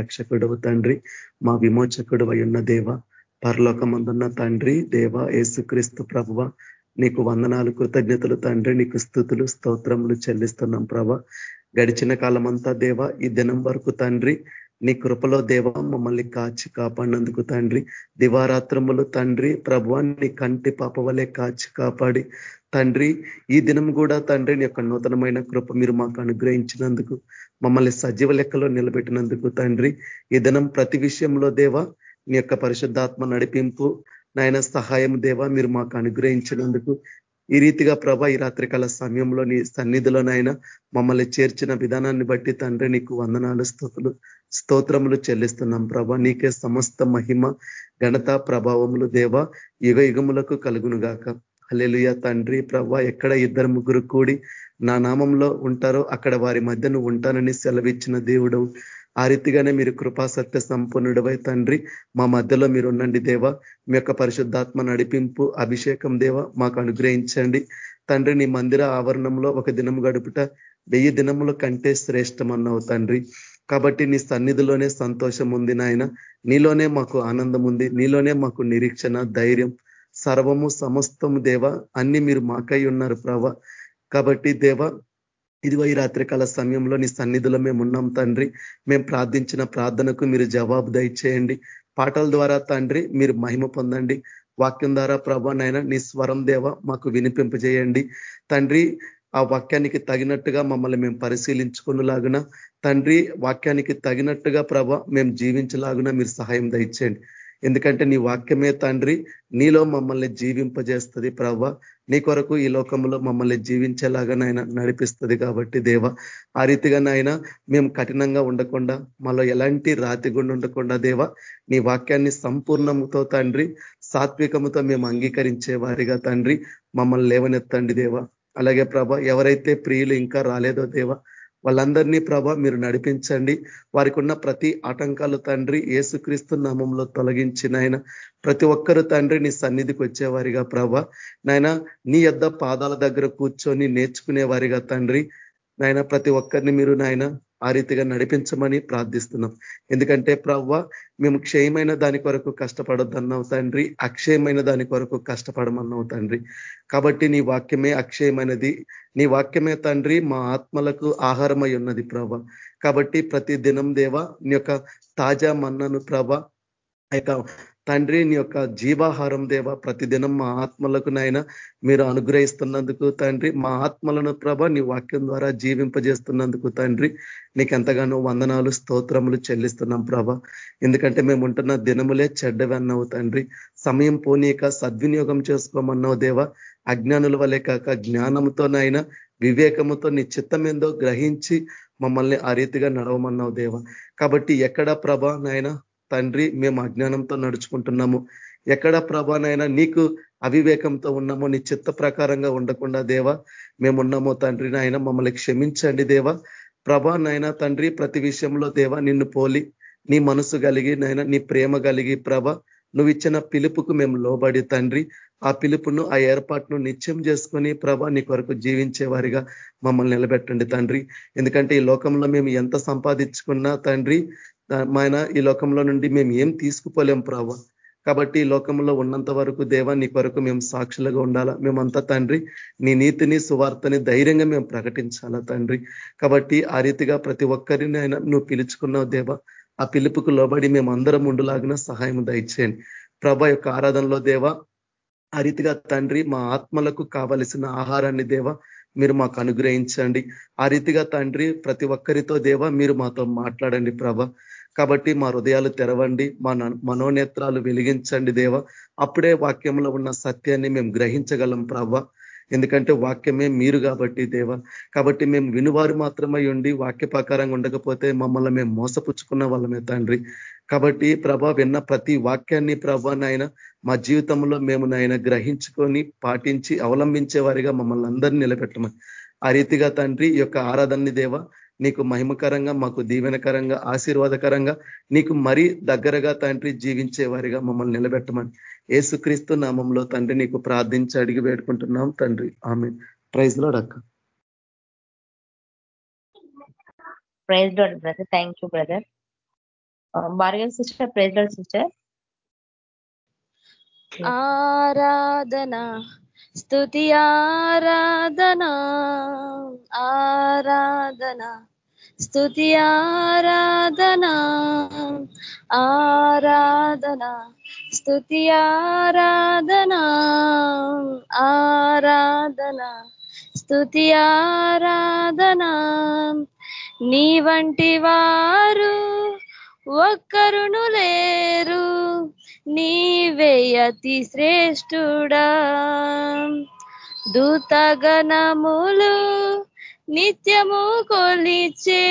రక్షకుడవు తండ్రి మా విమోచకుడు ఉన్న దేవ పరలోకమందున్న తండ్రి దేవ యేసుక్రీస్తు ప్రభువ నీకు వందనాలు కృతజ్ఞతలు తండ్రి నీకు స్థుతులు స్తోత్రములు చెల్లిస్తున్నాం ప్రభ. గడిచిన కాలమంతా దేవ ఈ దినం వరకు తండ్రి నీ కృపలో దేవ మమ్మల్ని కాచి కాపాడినందుకు తండ్రి. దివారాత్రములు తండ్రి ప్రభు నీ కంటి పాప వలె కాచి కాపాడి తండ్రి ఈ దినం కూడా తండ్రి నీ యొక్క నూతనమైన కృప మీరు మాకు అనుగ్రహించినందుకు మమ్మల్ని సజీవ లెక్కలో నిలబెట్టినందుకు తండ్రి ఈ దినం ప్రతి విషయంలో దేవ నీ యొక్క పరిశుద్ధాత్మ నడిపింపు నాయన సహాయం దేవ మీరు మాకు అనుగ్రహించినందుకు ఈ రీతిగా ప్రభ ఈ రాత్రికాల సమయంలో నీ సన్నిధిలోనైనా మమ్మల్ని చేర్చిన విధానాన్ని బట్టి తండ్రి నీకు వందనాలు స్థుతులు స్తోత్రములు చెల్లిస్తున్నాం ప్రభ నీకే సమస్త మహిమ ఘనత ప్రభావములు దేవ యుగ యుగములకు కలుగునుగాక. హలెలుయ తండ్రి ప్రభ ఎక్కడ ఇద్దరు ముగ్గురు కూడి నా నామంలో ఉంటారో అక్కడ వారి మధ్య నువ్వు ఉంటానని సెలవిచ్చిన దేవుడు. ఆ రీతిగానే మీరు కృపా సత్య సంపన్నుడవై తండ్రి మా మధ్యలో మీరు ఉండండి దేవ. మీ యొక్క పరిశుద్ధాత్మ నడిపింపు అభిషేకం దేవ మాకు అనుగ్రహించండి. తండ్రి నీ మందిర ఆవరణంలో ఒక దినం గడుపుట వెయ్యి దినముల కంటే శ్రేష్టమన్నావు తండ్రి. కాబట్టి నీ సన్నిధిలోనే సంతోషం ఉంది నాయన. నీలోనే మాకు ఆనందం ఉంది నీలోనే మాకు నిరీక్షణ ధైర్యం. సర్వము సమస్తము దేవ అన్ని మీరు మాకై ఉన్నారు ప్రభ. కాబట్టి దేవ ఇదిగో ఈ రాత్రికాల సమయంలో నీ సన్నిధిలో మేము ఉన్నాం తండ్రి. మేము ప్రార్థించిన ప్రార్థనకు మీరు జవాబు దయచేయండి. పాటల ద్వారా తండ్రి మీరు మహిమ పొందండి. వాక్యం ద్వారా ప్రభా నైనా నీ స్వరం దేవ మాకు వినిపింపజేయండి. తండ్రి ఆ వాక్యానికి తగినట్టుగా మమ్మల్ని మేము పరిశీలించుకునేలాగున తండ్రి వాక్యానికి తగినట్టుగా ప్రభ మేము జీవించలాగున మీరు సహాయం దయచేయండి. ఎందుకంటే నీ వాక్యమే తండ్రి నీలో మమ్మల్ని జీవింపజేస్తుంది ప్రవ్వ. నీ కొరకు ఈ లోకంలో మమ్మల్ని జీవించేలాగా నాయన నడిపిస్తుంది కాబట్టి దేవ. ఆ రీతిగా నాయన మేము కఠినంగా ఉండకుండా మాలో ఎలాంటి రాతి గుండా ఉండకుండా దేవ నీ వాక్యాన్ని సంపూర్ణముతో తండ్రి సాత్వికముతో మేము అంగీకరించే వారిగా తండ్రి మమ్మల్ని లేవనెత్తండి దేవ. అలాగే ప్రభ ఎవరైతే ప్రియులు ఇంకా రాలేదో దేవ వాళ్ళందరినీ ప్రభ మీరు నడిపించండి. వారికి ఉన్న ప్రతి ఆటంకాలు తండ్రి ఏసుక్రీస్తు నామంలో తొలగించినైనా ప్రతి ఒక్కరు తండ్రి నీ సన్నిధికి వచ్చేవారిగా ప్రభ. నాయన నీ యొద్ద పాదాల దగ్గర కూర్చొని నేర్చుకునేవారిగా తండ్రి. నాయన ప్రతి ఒక్కరిని మీరు నాయన ఆ రీతిగా నడిపించమని ప్రార్థిస్తున్నాం. ఎందుకంటే ప్రవ్వ మేము క్షయమైన దాని కొరకు కష్టపడొద్దన్నావు తండ్రి అక్షయమైన దాని కొరకు కష్టపడమన్నావు తండ్రి. కాబట్టి నీ వాక్యమే అక్షయమైనది. నీ వాక్యమే తండ్రి మా ఆత్మలకు ఆహారమై ఉన్నది ప్రభ కాబట్టి ప్రతి దినం దేవ నీ యొక్క తాజా మన్నను ప్రభ తండ్రి నీ యొక్క జీవాహారం దేవ ప్రతిదినం మా ఆత్మలకు నాయన మీరు అనుగ్రహిస్తున్నందుకు తండ్రి. మా ఆత్మలను ప్రభ నీ వాక్యం ద్వారా జీవింపజేస్తున్నందుకు తండ్రి. నీకెంతగానో వందనాలు స్తోత్రములు చెల్లిస్తున్నాం ప్రభ. ఎందుకంటే మేము ఉంటున్న దినములే చెడ్డవన్నావు తండ్రి. సమయం పోనీక సద్వినియోగం చేసుకోమన్నావు దేవ. అజ్ఞానుల వలె కాక జ్ఞానంతోనైనా వివేకముతో నీ చిత్తం ఏందో గ్రహించి మమ్మల్ని ఆ రీతిగా నడవమన్నావు దేవ. కాబట్టి ఎక్కడ ప్రభ నాయన తండ్రి మేము అజ్ఞానంతో నడుచుకుంటున్నాము. ఎక్కడ ప్రభానైనా నీకు అవివేకంతో ఉన్నామో నీ చిత్త ప్రకారంగా ఉండకుండా దేవా మేమున్నామో తండ్రి నాయన మమ్మల్ని క్షమించండి దేవా. ప్రభా నాయన తండ్రి ప్రతి విషయంలో దేవా నిన్ను పోలి నీ మనసు కలిగి నాయన నీ ప్రేమ కలిగి ప్రభ నువ్వు ఇచ్చిన పిలుపుకు మేము లోబడి తండ్రి. ఆ పిలుపును ఆ ఏర్పాటును నిత్యం చేసుకొని ప్రభ నీ కొరకు జీవించే వారిగా మమ్మల్ని నిలబెట్టండి తండ్రి. ఎందుకంటే ఈ లోకంలో మేము ఎంత సంపాదించుకున్నా తండ్రి ఆయన ఈ లోకంలో నుండి మేము ఏం తీసుకుపోలేం ప్రభా. కాబట్టి ఈ లోకంలో ఉన్నంత వరకు దేవా నీ కొరకు మేము సాక్షులుగా ఉండాలా? మేమంతా తండ్రి నీ నీతిని సువార్తని ధైర్యంగా మేము ప్రకటించాలా తండ్రి? కాబట్టి ఆ రీతిగా ప్రతి ఒక్కరిని ఆయన నువ్వు పిలుచుకున్నావు దేవా. ఆ పిలుపుకు లోబడి మేము అందరం ఉండులాగిన సహాయం దయచేయండి. ప్రభ యొక్క ఆరాధనలో దేవా ఆ రీతిగా తండ్రి మా ఆత్మలకు కావలసిన ఆహారాన్ని దేవ మీరు మాకు అనుగ్రహించండి. ఆ రీతిగా తండ్రి ప్రతి ఒక్కరితో దేవ మీరు మాతో మాట్లాడండి ప్రభ. కాబట్టి మా హృదయాలు తెరవండి మా మనోనేత్రాలు వెలిగించండి దేవ. అప్పుడే వాక్యంలో ఉన్న సత్యాన్ని మేము గ్రహించగలం ప్రవ్వ. ఎందుకంటే వాక్యమే మీరు కాబట్టి దేవ. కాబట్టి మేము వినువారు మాత్రమై ఉండి వాక్య ప్రకారంగా ఉండకపోతే మమ్మల్ని మేము మోసపుచ్చుకున్న వాళ్ళమే తండ్రి. కాబట్టి ప్రభ విన్న ప్రతి వాక్యాన్ని ప్రభ నాయన మా జీవితంలో మేము నాయన గ్రహించుకొని పాటించి అవలంబించే వారిగా మమ్మల్ని అందరినీ నిలబెట్టమని. ఆ రీతిగా తండ్రి యొక్క ఆరాధనని దేవ నీకు మహిమకరంగా మాకు దీవెనకరంగా ఆశీర్వాదకరంగా నీకు మరీ దగ్గరగా తండ్రి జీవించే వారిగా మమ్మల్ని నిలబెట్టమని ఏసుక్రీస్తు నామంలో తండ్రి నీకు ప్రార్థించి అడిగి వేడుకుంటున్నాం తండ్రి. ఆమె ప్రైజ్లో డక్క praise brother. Thank you brother. Bhargava sister praise sister. ఆరాధన స్థుతి ఆరాధనా ఆరాధన స్థుతి ఆరాధనా ఆరాధన స్థుతి ఆరాధనా ఆరాధన స్థుతి ఆరాధనా. నీ వంటి వారు ఒక్కరును లేరు. నీవే అతి శ్రేష్ఠుడా. దూతగణములు నిత్యము కొలిచే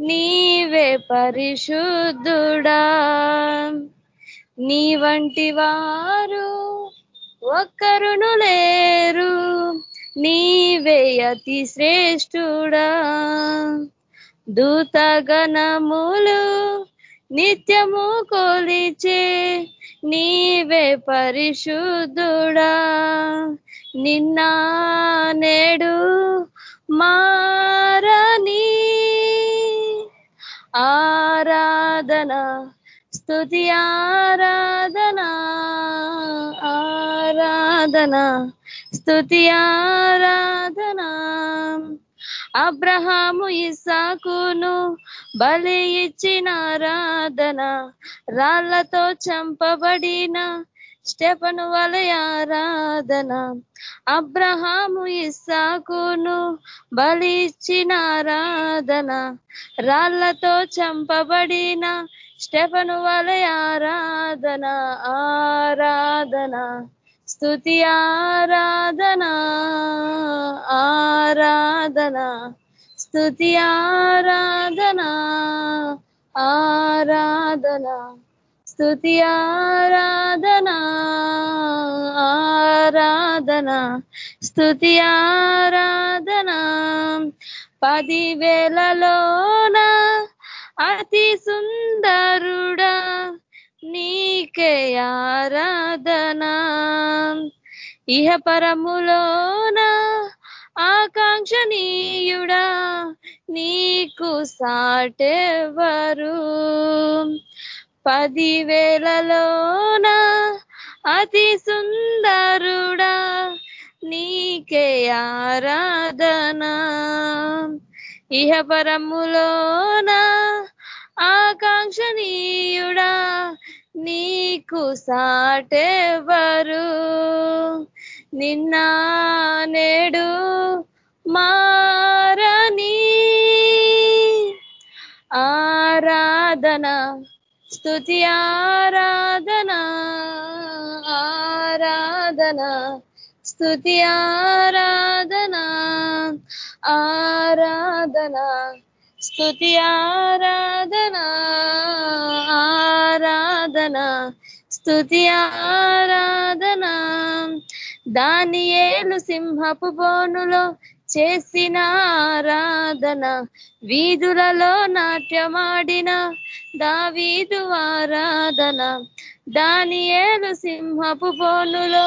నీవే పరిశుద్ధుడా. నీ వంటి వారు ఒక్కరును లేరు. నీవే అతి శ్రేష్ఠుడా. దూతగణములు నిత్యము కొలిచే నీవే పరిశుద్ధుడా. నిన్న నేడు మారని. ఆరాధన స్థుతి ఆరాధన ఆరాధన స్థుతి ఆరాధన. అబ్రహాము ఇసాకును బలి ఇచ్చిన ఆరాధన రాళ్ళతో చంపబడిన స్టెపను వలయ ఆరాధన. అబ్రహాము ఇస్సాకును బలి ఇచ్చిన ఆరాధన రాళ్ళతో చంపబడిన స్టెపను వలయ ఆరాధన. ఆరాధన స్థుతి ఆరాధన ఆరాధన. స్థుతి ఆరాధన ఆరాధన. స్థుతి ఆరాధన ఆరాధన. స్థుతి ఆరాధన. పదివేలలోన అతి సుందరుడా నీకే ఆరాధన. ఇహ పరములోన ఆకాంక్షణీయుడా నీకు సాటెవరు? పదివేలలోన అతి సుందరుడా నీకే ఆరాధన. ఇహపరములోన ఆకాంక్షణీయుడా నీకు సాటెవరు? నిన్న నేడు మారని. ఆరాధన స్థుతి ఆరాధన ఆరాధన స్థుతి ఆరాధన ఆరాధన స్థుతి ఆరాధన ఆరాధన స్థుతి ఆరాధన. దానియేలు సింహపు బోనులో చేసిన ఆరాధన. వీధులలో నాట్యమాడిన దావీదు ఆరాధన. దానియేలు సింహపు బోనులో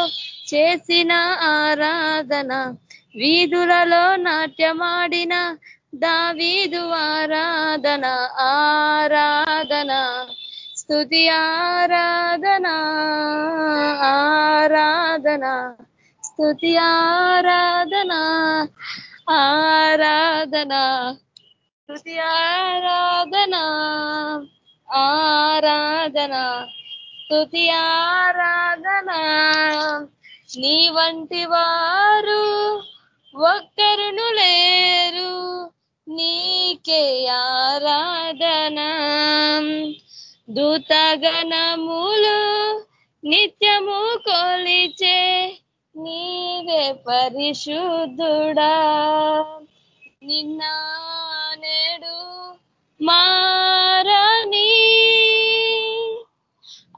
చేసిన ఆరాధన. వీధులలో నాట్యమాడిన దావీదు ఆరాధన ఆరాధన. స్తుతి ఆరాధన ఆరాధన. స్థుతి ఆరాధనా ఆరాధనా. స్థుతి ఆరాధనా ఆరాధనా. స్థుతి ఆరాధనా. నీ వంటి వారు ఒక్కరును లేరు. నీకే ఆరాధన. దూతగణములు నిత్యము కొలిచే నీవే పరిశుద్ధుడా. నిన్న నేడు మారని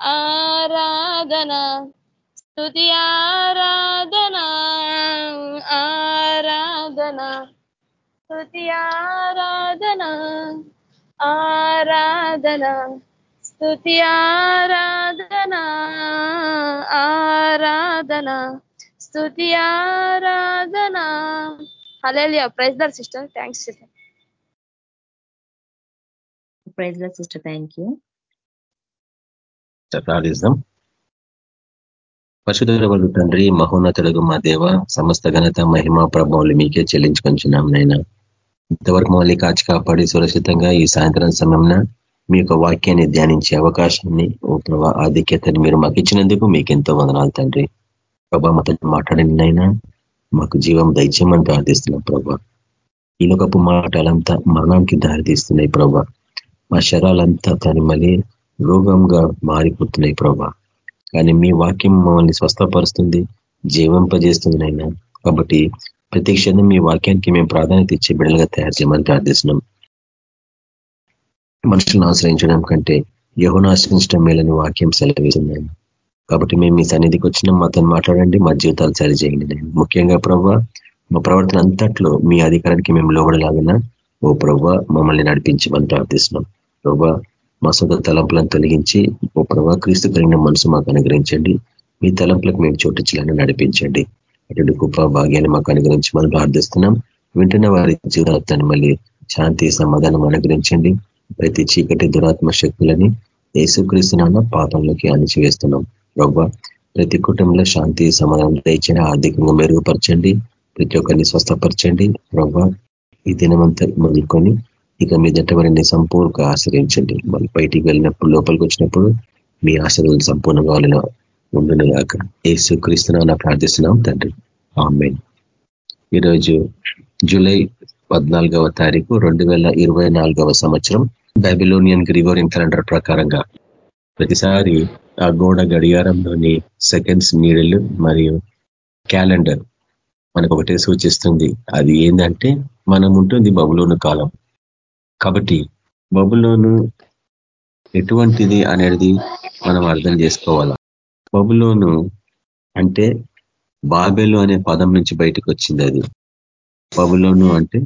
ఆరాధన స్థుతి ఆరాధన ఆరాధన స్థుతి ఆరాధన ఆరాధన స్థుతి ఆరాధన ఆరాధన. స్థుతి ఆరాధన. Hallelujah praise there sister thanks sister praise there sister thank you ప్రార్థిస్తాం పశుధరవలు తండ్రి మహోన్నతుడుగు మా దేవ సమస్త ఘనత మహిమా ప్రభావాలు మీకే చెల్లించుకొంచున్నాం నైనా ఇంతవరకు మళ్ళీ కాచి కాపాడి సురక్షితంగా ఈ సాయంత్రం సమయంలో మీ యొక్క వాక్యాన్ని ధ్యానించే అవకాశాన్ని ఓ ప్రభా ఆధిక్యతని మీరు మాకు ఇచ్చినందుకు మీకు ఎంతో వందనాలు తండ్రి. ప్రభా మాతో మాట్లాడినైనా మాకు జీవం దైత్యమని ప్రార్థిస్తున్నాం ప్రభా. ఈ లోకపు మాటలంతా మరణానికి దారితీస్తున్నాయి ప్రభా. మా శరాలంతా తను మళ్ళీ రోగంగా మారిపోతున్నాయి ప్రభా. కానీ మీ వాక్యం మమ్మల్ని స్వస్థపరుస్తుంది జీవంపజేస్తుంది నైనా కాబట్టి ప్రతి క్షణం మీ వాక్యానికి మేము ప్రాధాన్యత ఇచ్చే బిడ్డలుగా తయారు చేయమని ప్రార్థిస్తున్నాం. మనుషులను ఆశ్రయించడం కంటే యహును ఆశ్రయించడం మేలని వాక్యం సెలవిస్తున్నాను కాబట్టి మేము మీ సన్నిధికి వచ్చినాం. మాతో మాట్లాడండి. మా జీవితాలు సరిచేయండి. ముఖ్యంగా ప్రభావ మా ప్రవర్తన అంతట్లో మీ అధికారానికి మేము లోబడలాగిన ఓ ప్రవ్వ మమ్మల్ని నడిపించమని ప్రార్థిస్తున్నాం. ప్రవ్వ మా సొంత తలంపులను తొలగించి ఓ ప్రభా క్రీస్తు కలిగిన మనసు మాకు అనుగ్రహించండి. మీ తలంపులకు మేము చోటించాలని నడిపించండి. అటువంటి గొప్ప భాగ్యాన్ని మాకు అనుగ్రహించి మనం ప్రార్థిస్తున్నాం. వింటున్న వారి జీవితాన్ని మళ్ళీ శాంతి సమాధానం అనుగ్రహించండి. ప్రతి చీకటి దురాత్మ శక్తులని ఏసుక్రీస్తున్న పాపంలోకి అణిచివేస్తున్నాం. ప్రభావ ప్రతి కుటుంబంలో శాంతి సమాధానం దయచండి ఆర్థికంగా మెరుగుపరచండి ప్రతి ఒక్కరిని స్వస్థపరచండి ప్రభావ ఈ దినమంతా మొదలుకొని ఇక మీదట వారిని సంపూర్ణంగా ఆశ్రయించండి. మళ్ళీ బయటికి వెళ్ళినప్పుడు లోపలికి వచ్చినప్పుడు మీ ఆశ్రయం సంపూర్ణంగా వాళ్ళలో ఉండునుగాక. ఏసు క్రీస్తున్నా ప్రార్థిస్తున్నాం తండ్రి. ఆమెన్. ఈరోజు జూలై పద్నాలుగవ తారీఖు రెండు వేల ఇరవై నాలుగవ సంవత్సరం బైబిలోనియన్ గ్రిగోరియన్ క్యాలెండర్ ప్రకారంగా ప్రతిసారి ఆ గోడ గడియారంలోని సెకండ్స్ నీడలు మరియు క్యాలెండర్ మనకు ఒకటే సూచిస్తుంది. అది ఏంటంటే మనం ఉంటుంది బబులోను కాలం. కాబట్టి బబులోను ఎటువంటిది అనేది మనం అర్థం చేసుకోవాలా? బబులోను అంటే బాబెలు అనే పదం నుంచి బయటకు వచ్చింది అది. బబులోను అంటే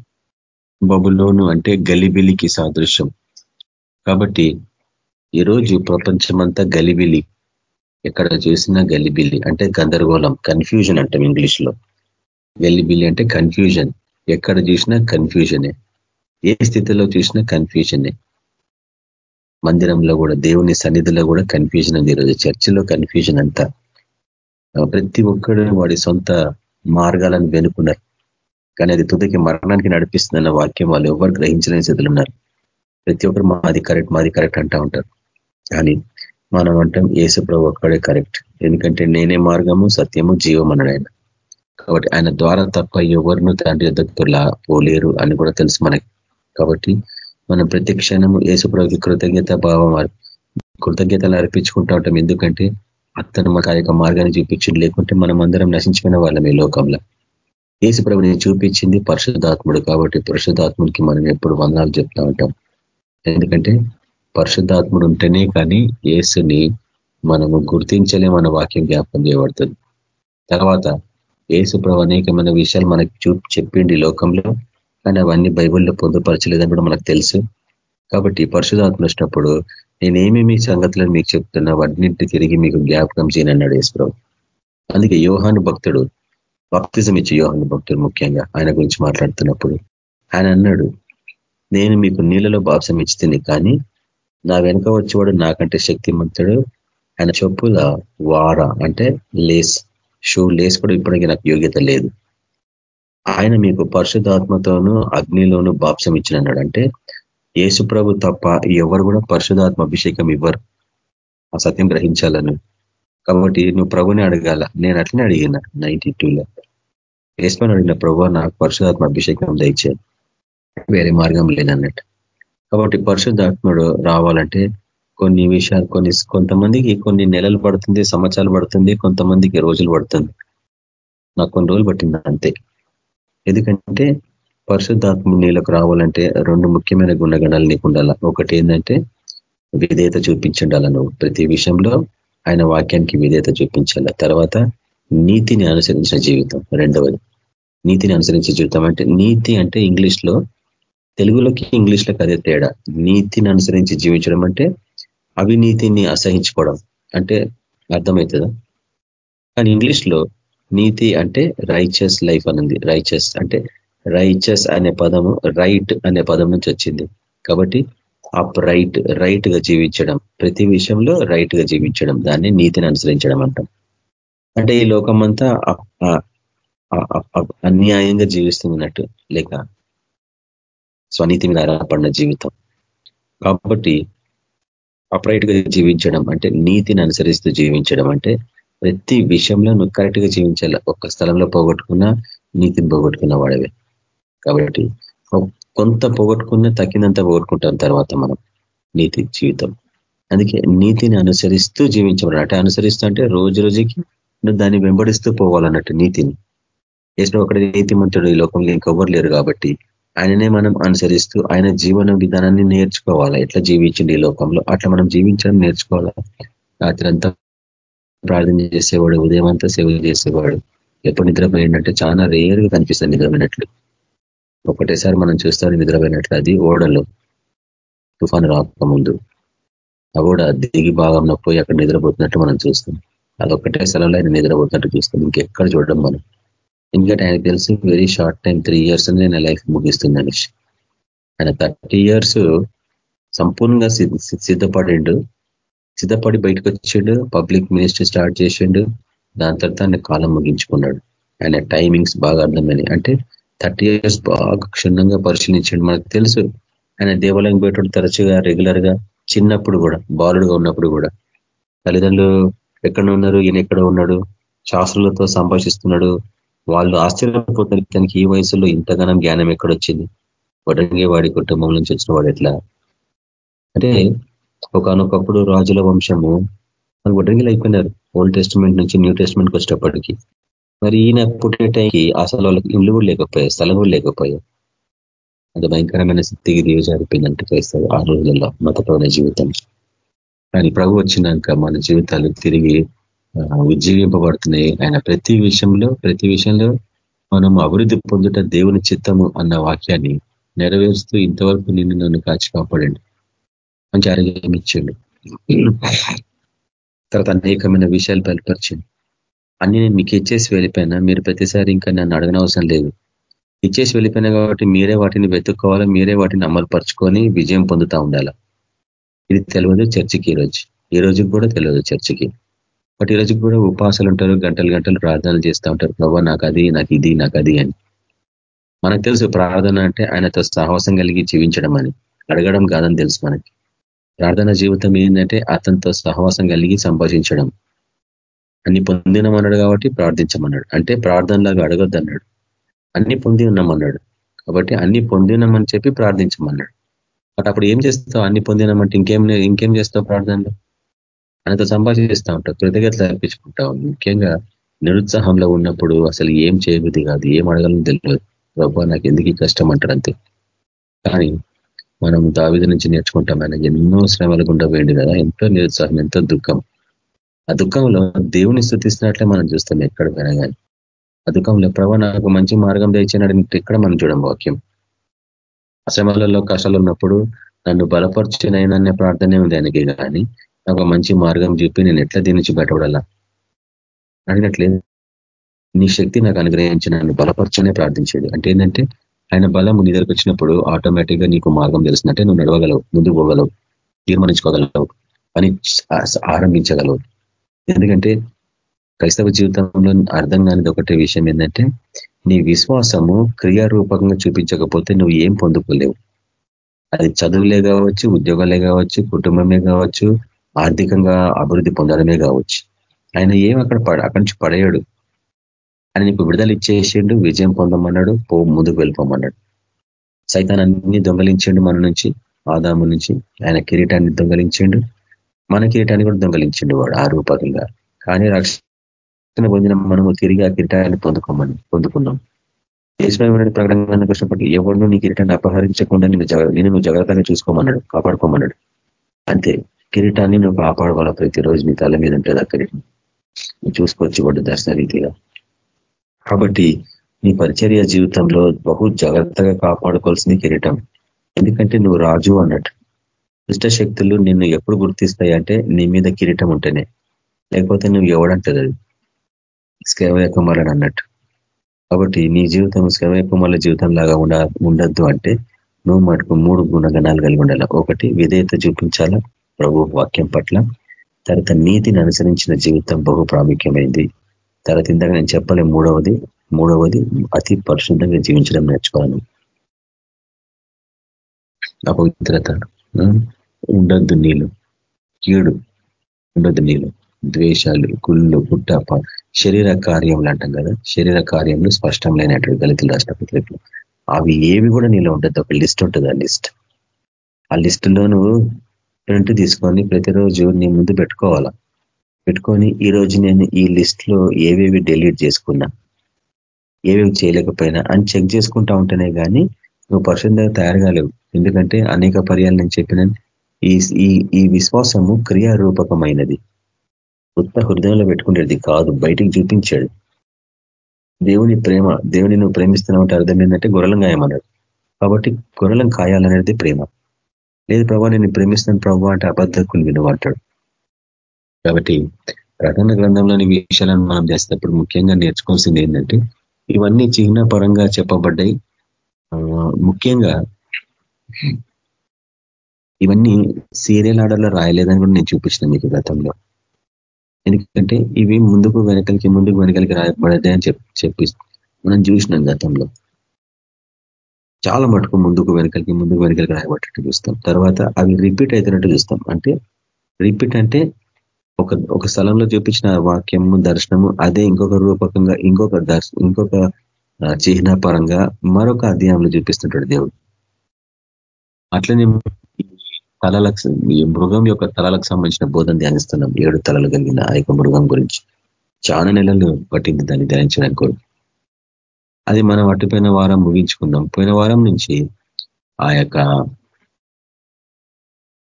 బబులోను అంటే గలిబిలికి సాదృశ్యం. కాబట్టి ఈరోజు ప్రపంచమంతా గలిబిలి. ఎక్కడ చూసినా గలిబిలి అంటే గందరగోళం కన్ఫ్యూజన్ అంటాం ఇంగ్లీష్లో గలిబిలి అంటే కన్ఫ్యూజన్ ఎక్కడ చూసినా కన్ఫ్యూజనే ఏ. స్థితిలో చూసినా కన్ఫ్యూజనే మందిరంలో కూడా దేవుని సన్నిధిలో కూడా కన్ఫ్యూజన్ ఉంది ఈరోజు. చర్చిలో కన్ఫ్యూజన్ అంతా. ప్రతి ఒక్కడు వాడి సొంత మార్గాలను వెనుకున్నారు. కానీ అది తుదకి మరణానికి నడిపిస్తుందన్న వాక్యం వాళ్ళు ఎవరు గ్రహించలేని స్థితిలో ఉన్నారు. ప్రతి ఒక్కరు మాది కరెక్ట్ మాది కరెక్ట్ అంటా ఉంటారు. కానీ మనం అంటాం ఏసుప్రభు ఒక్కడే కరెక్ట్. ఎందుకంటే నేనే మార్గము సత్యము జీవం అన్నాడు ఆయన. కాబట్టి ఆయన ద్వారా తప్ప ఎవరిను తండ్రి ఎద్దకులా పోలేరు అని కూడా తెలుసు మనకి. కాబట్టి మనం ప్రతి క్షణము యేసుప్రభుకి కృతజ్ఞత భావం కృతజ్ఞతలు అర్పించుకుంటూ ఉంటాం. ఎందుకంటే అతను మాకు ఆ యొక్క మార్గాన్ని చూపించింది. లేకుంటే మనం అందరం నశించుకునే వాళ్ళం ఈ లోకంలో. ఏసుప్రభుని చూపించింది పరిశుద్ధాత్ముడు. కాబట్టి పరిశుద్ధాత్ముడికి మనం ఎప్పుడు వందనాలు చెప్తా ఉంటాం. ఎందుకంటే పరిశుద్ధాత్ముడు ఉంటేనే కానీ యేసుని మనము గుర్తించలేమన్న వాక్యం జ్ఞాపకం చేయబడుతుంది. తర్వాత యేసుప్రభు అనేకమైన విషయాలు మనకు చూ చెప్పిండి లోకంలో కానీ అవన్నీ బైబుల్లో పొందుపరచలేదని కూడా మనకు తెలుసు. కాబట్టి పరిశుధాత్మ వచ్చినప్పుడు నేనేమేమి సంగతులను మీకు చెప్తున్నా వాటిని తిరిగి మీకు జ్ఞాపకం చేయనన్నాడు యేసుప్రభు అందుకే యోహాను భక్తుడు భక్తిజం ఇచ్చే యోహాను భక్తుడు ముఖ్యంగా ఆయన గురించి మాట్లాడుతున్నప్పుడు ఆయన అన్నాడు నేను మీకు నీళ్ళలో బాప్సం ఇచ్చింది కానీ నా వెనక వచ్చేవాడు నాకంటే శక్తిమంతుడు. ఆయన చెప్పుల వార అంటే లేస్. షూ లేస్ కూడా ఇప్పటికీ నాకు యోగ్యత లేదు. ఆయన మీకు పరిశుధాత్మతోనూ అగ్నిలోనూ బాప్సం ఇచ్చినన్నాడు. అంటే యేసుప్రభు తప్ప ఎవరు కూడా పరిశుధాత్మ అభిషేకం ఇవ్వరు. ఆ సత్యం గ్రహించాలను. కాబట్టి నువ్వు ప్రభుని అడగాల. నేను అట్లనే అడిగిన నైన్టీ టూలో. వేసుకొని అడిగిన ప్రభు నాకు పరిశుధాత్మ అభిషేకం దయచేది వేరే మార్గం లేదన్నట్టు. కాబట్టి పరిశుద్ధాత్ముడు రావాలంటే కొన్ని విషయాలు కొన్ని కొంతమందికి కొన్ని నెలలు పడుతుంది సంవత్సరాలు పడుతుంది కొంతమందికి రోజులు పడుతుంది. నాకు కొన్ని రోజులు పట్టింది అంతే. ఎందుకంటే పరిశుద్ధాత్మ నీళ్ళకు రావాలంటే రెండు ముఖ్యమైన గుణగణాలు నీకు ఉండాలి. ఒకటి ఏంటంటే విధేయత చూపించండాల నువ్వు. ప్రతి విషయంలో ఆయన వాక్యానికి విధేయత చూపించాల. తర్వాత నీతిని అనుసరించిన జీవితం. రెండవది నీతిని అనుసరించే జీవితం అంటే నీతి అంటే ఇంగ్లీష్లో తెలుగులోకి ఇంగ్లీష్లోకి అదే తేడా. నీతిని అనుసరించి జీవించడం అంటే అవినీతిని అసహించుకోవడం. అంటే అర్థమవుతుందా? కానీ ఇంగ్లీష్లో నీతి అంటే రైచస్ లైఫ్ అనుంది. రైచస్ అంటే రైచస్ అనే పదము రైట్ అనే పదం నుంచి వచ్చింది. కాబట్టి అప్ రైట్ రైట్గా జీవించడం. ప్రతి విషయంలో రైట్గా జీవించడం. దాన్ని నీతిని అనుసరించడం అంటాం. అంటే ఈ లోకమంతా అన్యాయంగా జీవిస్తున్నట్టు. లేక స్వనీతి మీద ఆధారపడిన జీవితం. కాబట్టి అప్రైట్గా జీవించడం అంటే నీతిని అనుసరిస్తూ జీవించడం అంటే ప్రతి విషయంలో నువ్వు కరెక్ట్గా జీవించాల. ఒక్క స్థలంలో పోగొట్టుకున్నా నీతిని పోగొట్టుకున్న వాడవే. కాబట్టి కొంత పోగొట్టుకున్న తక్కినంత పోగొట్టుకుంటాం తర్వాత మనం నీతి జీవితం. అందుకే నీతిని అనుసరిస్తూ జీవించబడి అంటే అనుసరిస్తూ అంటే రోజు రోజుకి నువ్వు దాన్ని వెంబడిస్తూ పోవాలన్నట్టు నీతిని. చేసిన ఒకటి నీతిమంతుడు ఈ లోకంలో ఇంకెవ్వరు లేరు కాబట్టి ఆయననే మనం అనుసరిస్తూ ఆయన జీవన విధానాన్ని నేర్చుకోవాలా? ఎట్లా జీవించండి ఈ లోకంలో? అట్లా మనం జీవించడం నేర్చుకోవాలా? రాత్రి అంతా ప్రార్థన చేసేవాడు ఉదయం అంతా సేవ చేసేవాడు. ఎప్పుడు నిద్రపోయిందంటే చాలా రేరుగా కనిపిస్తుంది నిద్రపోయినట్లు. ఒకటేసారి మనం చూస్తాం నిద్రపోయినట్లు. అది ఓడలో. తుఫాను రాకముందు. ఆ ఓడ దిగి భాగంలో పోయి అక్కడ నిద్రపోతున్నట్టు మనం చూస్తాం. అదొక్కటే స్థలంలో ఆయన నిద్రపోతున్నట్టు చూస్తాం. ఇంకెక్కడ చూడడం మనం? ఎందుకంటే ఆయనకు తెలుసు very short time three years అని నేను లైఫ్ ముగిస్తుంది అనేసి. ఆయన థర్టీ ఇయర్స్ సంపూర్ణంగా సిద్ధపడిండు. సిద్ధపడి బయటకు వచ్చిండు పబ్లిక్ మినిస్ట్రీ స్టార్ట్ చేసిండు. దాని తర్వాత ఆయన కాలం ముగించుకున్నాడు. ఆయన టైమింగ్స్ బాగా అర్థమైనవి అంటే థర్టీ ఇయర్స్ బాగా క్షుణ్ణంగా పరిశీలించండి. మనకు తెలుసు ఆయన దేవాలయం పోయేటప్పుడు తరచుగా రెగ్యులర్గా చిన్నప్పుడు కూడా బాలుడుగా ఉన్నప్పుడు కూడా. తల్లిదండ్రులు ఎక్కడ ఉన్నారు ఈయన ఎక్కడ ఉన్నాడు శాస్త్రులతో సంభాషిస్తున్నాడు. వాళ్ళు ఆశ్చర్యపోతారు తనకి ఈ వయసులో ఇంతగానం జ్ఞానం ఎక్కడొచ్చింది? వడంగే వాడి కుటుంబం నుంచి వచ్చిన వాడు ఎట్లా? అంటే ఒకనొకప్పుడు రాజుల వంశము వాళ్ళు వడ్రంగిలు అయిపోయినారు. ఓల్డ్ టెస్ట్మెంట్ నుంచి న్యూ టెస్ట్మెంట్కి వచ్చేటప్పటికి. మరి ఈయన పుట్టిన టైంకి అసలు వాళ్ళకి ఇల్లు కూడా లేకపోయాయి స్థలం కూడా లేకపోయాయి. అంత భయంకరమైన స్థితికి దిగజారిపోయిందంటే క్రైస్తవు ఆ రోజుల్లో మతపరమైన జీవితం. కానీ ప్రభు వచ్చినాక మన జీవితాలు తిరిగి ఉజ్జీవింపబడుతున్నాయి. ఆయన ప్రతి విషయంలో ప్రతి విషయంలో మనం అభివృద్ధి పొందుట దేవుని చిత్తము అన్న వాక్యాన్ని నెరవేరుస్తూ ఇంతవరకు నిన్ను నన్ను కాచి కాపాడండి. మంచి ఆరోగ్యం ఇచ్చిండు తర్వాత అనేకమైన విషయాలు బయలుపరిచింది అన్ని నేను మీకు ఇచ్చేసి వెళ్ళిపోయినా మీరు ప్రతిసారి ఇంకా నన్ను అడగనవసరం లేదు. ఇచ్చేసి వెళ్ళిపోయినా కాబట్టి మీరే వాటిని వెతుక్కోవాలా మీరే వాటిని అమలుపరుచుకొని విజయం పొందుతూ ఉండాలా? ఇది తెలియదు చర్చికి ఈరోజు. ఈ రోజుకి కూడా తెలియదు చర్చికి. బట్ ఈరోజు కూడా ఉపాసాలు ఉంటారు గంటలు గంటలు ప్రార్థనలు చేస్తూ ఉంటారు. ప్రభావ నాకు అది నాకు ఇది నాకు అది అని. మనకు తెలుసు ప్రార్థన అంటే ఆయనతో సాహసం కలిగి జీవించడం అని. అడగడం కాదని తెలుసు మనకి. ప్రార్థన జీవితం ఏంటంటే అతనితో సహవాసం కలిగి సంభాషించడం. అన్ని పొందినమన్నాడు కాబట్టి ప్రార్థించమన్నాడు. అంటే ప్రార్థనలాగా అడగొద్దు అన్నాడు అన్ని పొంది ఉన్నామన్నాడు కాబట్టి అన్ని పొందినామని చెప్పి ప్రార్థించమన్నాడు. బట్ అప్పుడు ఏం చేస్తావు? అన్ని పొందినామంటే ఇంకేం ఇంకేం చేస్తావు ప్రార్థనలో? ఆయనతో సంభాషిస్తూ ఉంటాం కృతజ్ఞతలు అర్పించుకుంటాం ముఖ్యంగా నిరుత్సాహంలో ఉన్నప్పుడు అసలు ఏం చేయబుద్ధి కాదు ఏం అడగాలని తెలియదు. ప్రభావ నాకు ఎందుకు కష్టం? అంటాడు అంతే. కానీ మనం దావిధ నుంచి నేర్చుకుంటాం ఆయన ఎన్నో శ్రమలు గుండా పోయింది కదా ఎంతో నిరుత్సాహం ఎంతో దుఃఖం. ఆ దుఃఖంలో దేవుని స్థుతిస్తున్నట్లే మనం చూస్తాం ఎక్కడ కానీ ఆ దుఃఖంలో ప్రభా నాకు మంచి మార్గం తెచ్చినాడు ఎక్కడ మనం చూడం వాక్యం? అశ్రమాలలో కష్టాలు ఉన్నప్పుడు నన్ను బలపరచునైనా ప్రార్థనే ఉంది ఆయనకి కానీ నాకు మంచి మార్గం చెప్పి నేను ఎట్లా దీని నుంచి బయటపడాలా? అడిగినట్లేదు. నీ శక్తి నాకు అనుగ్రహించి నన్ను బలపరచనే ప్రార్థించాడు. అంటే ఏంటంటే ఆయన బలం నీ దగ్గరకు వచ్చినప్పుడు ఆటోమేటిక్గా నీకు మార్గం తెలిసినట్టే నువ్వు నడవగలవు ముందుకు పోగలవు తీర్మానించుకోగలవు అని ఆరంభించగలవు. ఎందుకంటే క్రైస్తవ జీవితంలో అర్థం కానిది ఒకటే విషయం ఏంటంటే నీ విశ్వాసము క్రియారూపకంగా చూపించకపోతే నువ్వు ఏం పొందుకోలేవు. అది చదువులే కావచ్చు ఉద్యోగాలే కావచ్చు కుటుంబమే కావచ్చు ఆర్థికంగా అభివృద్ధి పొందడమే కావచ్చు. ఆయన ఏం అక్కడ అక్కడి నుంచి పడేయాడు. ఆయన నీకు విడుదల ఇచ్చేసిండు విజయం పొందమన్నాడు పో ముందుకు వెళ్ళిపోమన్నాడు. సైతాన్ దొంగలించండు మన నుంచి ఆదాము నుంచి. ఆయన కిరీటాన్ని దొంగలించిండు. మన కిరీటాన్ని కూడా దొంగలించిండు వాడు ఆ రూపకంగా. కానీ రక్షణ పొందిన మనము తిరిగి ఆ కిరీటాన్ని పొందుకోమని పొందుకున్నాం. దేశమైన ప్రకటన కష్టపడి ఎవరినూ నీ కిరీటాన్ని అపహరించకుండా నేను నేను నువ్వు జాగ్రత్తగా చూసుకోమన్నాడు కాపాడుకోమన్నాడు. అంతే. కిరీటాన్ని నువ్వు కాపాడుకోవాలి ప్రతిరోజు నీ తల మీద ఉంటుంది ఆ కిరీటం? నువ్వు చూసుకోవచ్చు వాడు దర్శన రీతిగా కాబట్టి నీ పరిచర్య జీవితంలో బహు జాగ్రత్తగా కాపాడుకోవాల్సిన కిరీటం. ఎందుకంటే నువ్వు రాజు అన్నట్టు. దుష్ట శక్తులు నిన్ను ఎప్పుడు గుర్తిస్తాయి అంటే నీ మీద కిరీటం ఉంటేనే. లేకపోతే నువ్వు ఎవడంటది అది? స్కేవయ కుమారుడు అన్నట్టు. కాబట్టి నీ జీవితం స్కేవయ కుమారుల జీవితం లాగా ఉండ ఉండద్దు అంటే నువ్వు మటుకు మూడు గుణగణాలు కలిగి ఉండాలి. ఒకటి విధేయత చూపించాలా. ప్రభు వాక్యం పట్ల తర్వాత నీతిని అనుసరించిన జీవితం బహు ప్రాముఖ్యమైంది. తర్వాత ఇందాక నేను చెప్పలే మూడవది మూడవది అతి పరిశుద్ధంగా జీవించడం నేర్చుకోవాలి. అపవిత్రత ఉండొద్దు నీళ్ళు కీడు ఉండద్దు నీళ్ళు ద్వేషాలు కుళ్ళు పుట్ట శరీర కార్యములు అంటాం కదా శరీర కార్యములు స్పష్టం లేనట్టు దళితులు రాష్ట్రపతి అవి ఏవి కూడా నీలో ఉండద్దు ఒక లిస్ట్ ఉంటుంది ఆ లిస్ట్. ఆ లిస్టులో నువ్వు ప్రింట్ తీసుకొని ప్రతిరోజు నీ ముందు పెట్టుకోవాలా? పెట్టుకొని ఈరోజు నేను ఈ లిస్ట్లో ఏవేవి డెలీట్ చేసుకున్నా ఏవేవి చేయలేకపోయినా అని చెక్ చేసుకుంటా ఉంటేనే కానీ నువ్వు పరిశుద్ధంగా తయారు కాలేవు ఎందుకంటే అనేక పర్యాలు నేను చెప్పిన ఈ ఈ విశ్వాసము క్రియారూపకమైనది. ఉత్త హృదయంలో పెట్టుకునేది కాదు బయటికి చూపించాడు దేవుని ప్రేమ దేవుని నువ్వు ప్రేమిస్తున్నావు అంటే అర్థం ఏంటంటే గొర్రెలం గాయమన్నాడు. కాబట్టి గొర్రెలం కాయాలనేది ప్రేమ. లేదు ప్రభావ నేను ప్రేమిస్తున్నాను ప్రభావ అంటే అబద్ధకులు వినువు కాబట్టి ప్రకటన గ్రంథంలోని విషయాలను మనం చేసేటప్పుడు ముఖ్యంగా నేర్చుకోవాల్సింది ఏంటంటే ఇవన్నీ చిహ్న పరంగా చెప్పబడ్డాయి ముఖ్యంగా ఇవన్నీ సీరియల్ ఆర్డర్లో రాయలేదని కూడా నేను చూపించిన మీకు గతంలో. ఎందుకంటే ఇవి ముందుకు వెనకలికి ముందుకు వెనకలికి రాయబడదే అని చెప్పి మనం చూసినాం గతంలో. చాలా మటుకు ముందుకు వెనకలికి ముందుకు వెనకలికి రాయబడ్డట్టు చూస్తాం. తర్వాత అవి రిపీట్ అవుతున్నట్టు చూస్తాం. అంటే రిపీట్ అంటే ఒక ఒక స్థలంలో చూపించిన వాక్యము దర్శనము అదే ఇంకొక రూపకంగా ఇంకొక దర్శ ఇంకొక చిహ్న పరంగా మరొక అధ్యాయంలో చూపిస్తుంటాడు దేవుడు. అట్లనే తలలకు మృగం యొక్క తలలకు సంబంధించిన బోధన ధ్యానిస్తున్నాం. ఏడు తలలు కలిగిన ఆ మృగం గురించి. చాలా నెలలు పట్టింది దాన్ని ధ్యానించడానికి కొరకు అది మనం అటుపోయిన వారం ముగించుకుందాం పోయిన వారం నుంచి ఆ యొక్క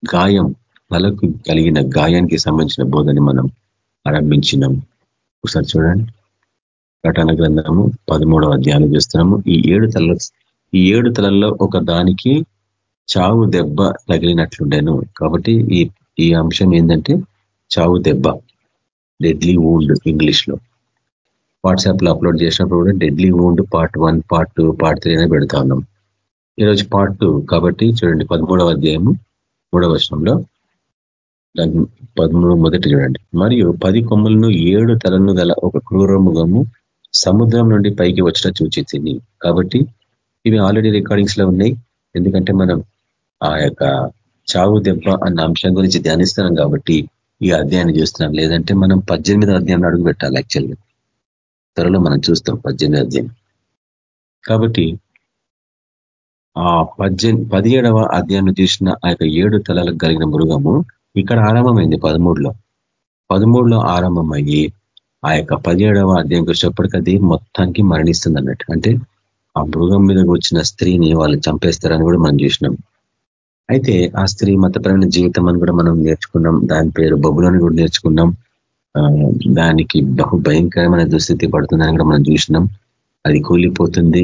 గాయం తలకు కలిగిన గాయానికి సంబంధించిన బోధని మనం ఆరంభించినాం. ఒకసారి చూడండి. ప్రకటన గ్రంథము పదమూడవ అధ్యాయం చేస్తున్నాము. ఈ ఏడు తల ఈ ఏడు తలల్లో ఒక దానికి చావు దెబ్బ తగిలినట్లుండేను. కాబట్టి ఈ ఈ అంశం ఏంటంటే చావు దెబ్బ. డెడ్లీ వూండ్ ఇంగ్లీష్ వాట్సాప్లో వాట్సాప్లో అప్లోడ్ చేసినప్పుడు కూడా deadly wound part one part two part three అనే పెడతా ఉన్నాం. ఈరోజు పార్ట్ టూ కాబట్టి చూడండి పదమూడవ అధ్యాయము మూడవ వర్షంలో దాని పదమూడు మొదటి చూడండి. మరియు పది కొమ్ములను ఏడు తలను గల ఒక క్రూరముగము సముద్రం నుండి పైకి వచ్చిన చూచి కాబట్టి ఇవి ఆల్రెడీ రికార్డింగ్స్లో ఉన్నాయి. ఎందుకంటే మనం ఆ యొక్క చావు దెబ్బ అన్న అంశం గురించి ధ్యానిస్తున్నాం కాబట్టి ఈ అధ్యాయాన్ని చూస్తున్నాం. లేదంటే మనం పద్దెనిమిది అధ్యాయంలో అడుగు పెట్టాలి యాక్చువల్గా త్వరలో మనం చూస్తాం పద్దెనిమిది అధ్యాయం. కాబట్టి ఆ పద్దెనిమిది పదిహేడవ అధ్యాయం చూసిన ఆ యొక్క ఏడు తలలకు కలిగిన మృగము ఇక్కడ ఆరంభమైంది పదమూడులో. పదమూడులో ఆరంభమయ్యి ఆ యొక్క పదిహేడవ అధ్యాయం వచ్చేప్పటికి అది మొత్తానికి మరణిస్తుంది అన్నట్టు అంటే ఆ మృగం మీద వచ్చిన స్త్రీని వాళ్ళు చంపేస్తారని కూడా మనం చూసినాం. అయితే ఆ స్త్రీ మతపరమైన జీవితం అని కూడా మనం నేర్చుకున్నాం. దాని పేరు బబులని కూడా నేర్చుకున్నాం. దానికి బహు భయంకరమైన దుస్థితి పడుతుందని కూడా మనం చూసినాం. అది కూలిపోతుంది.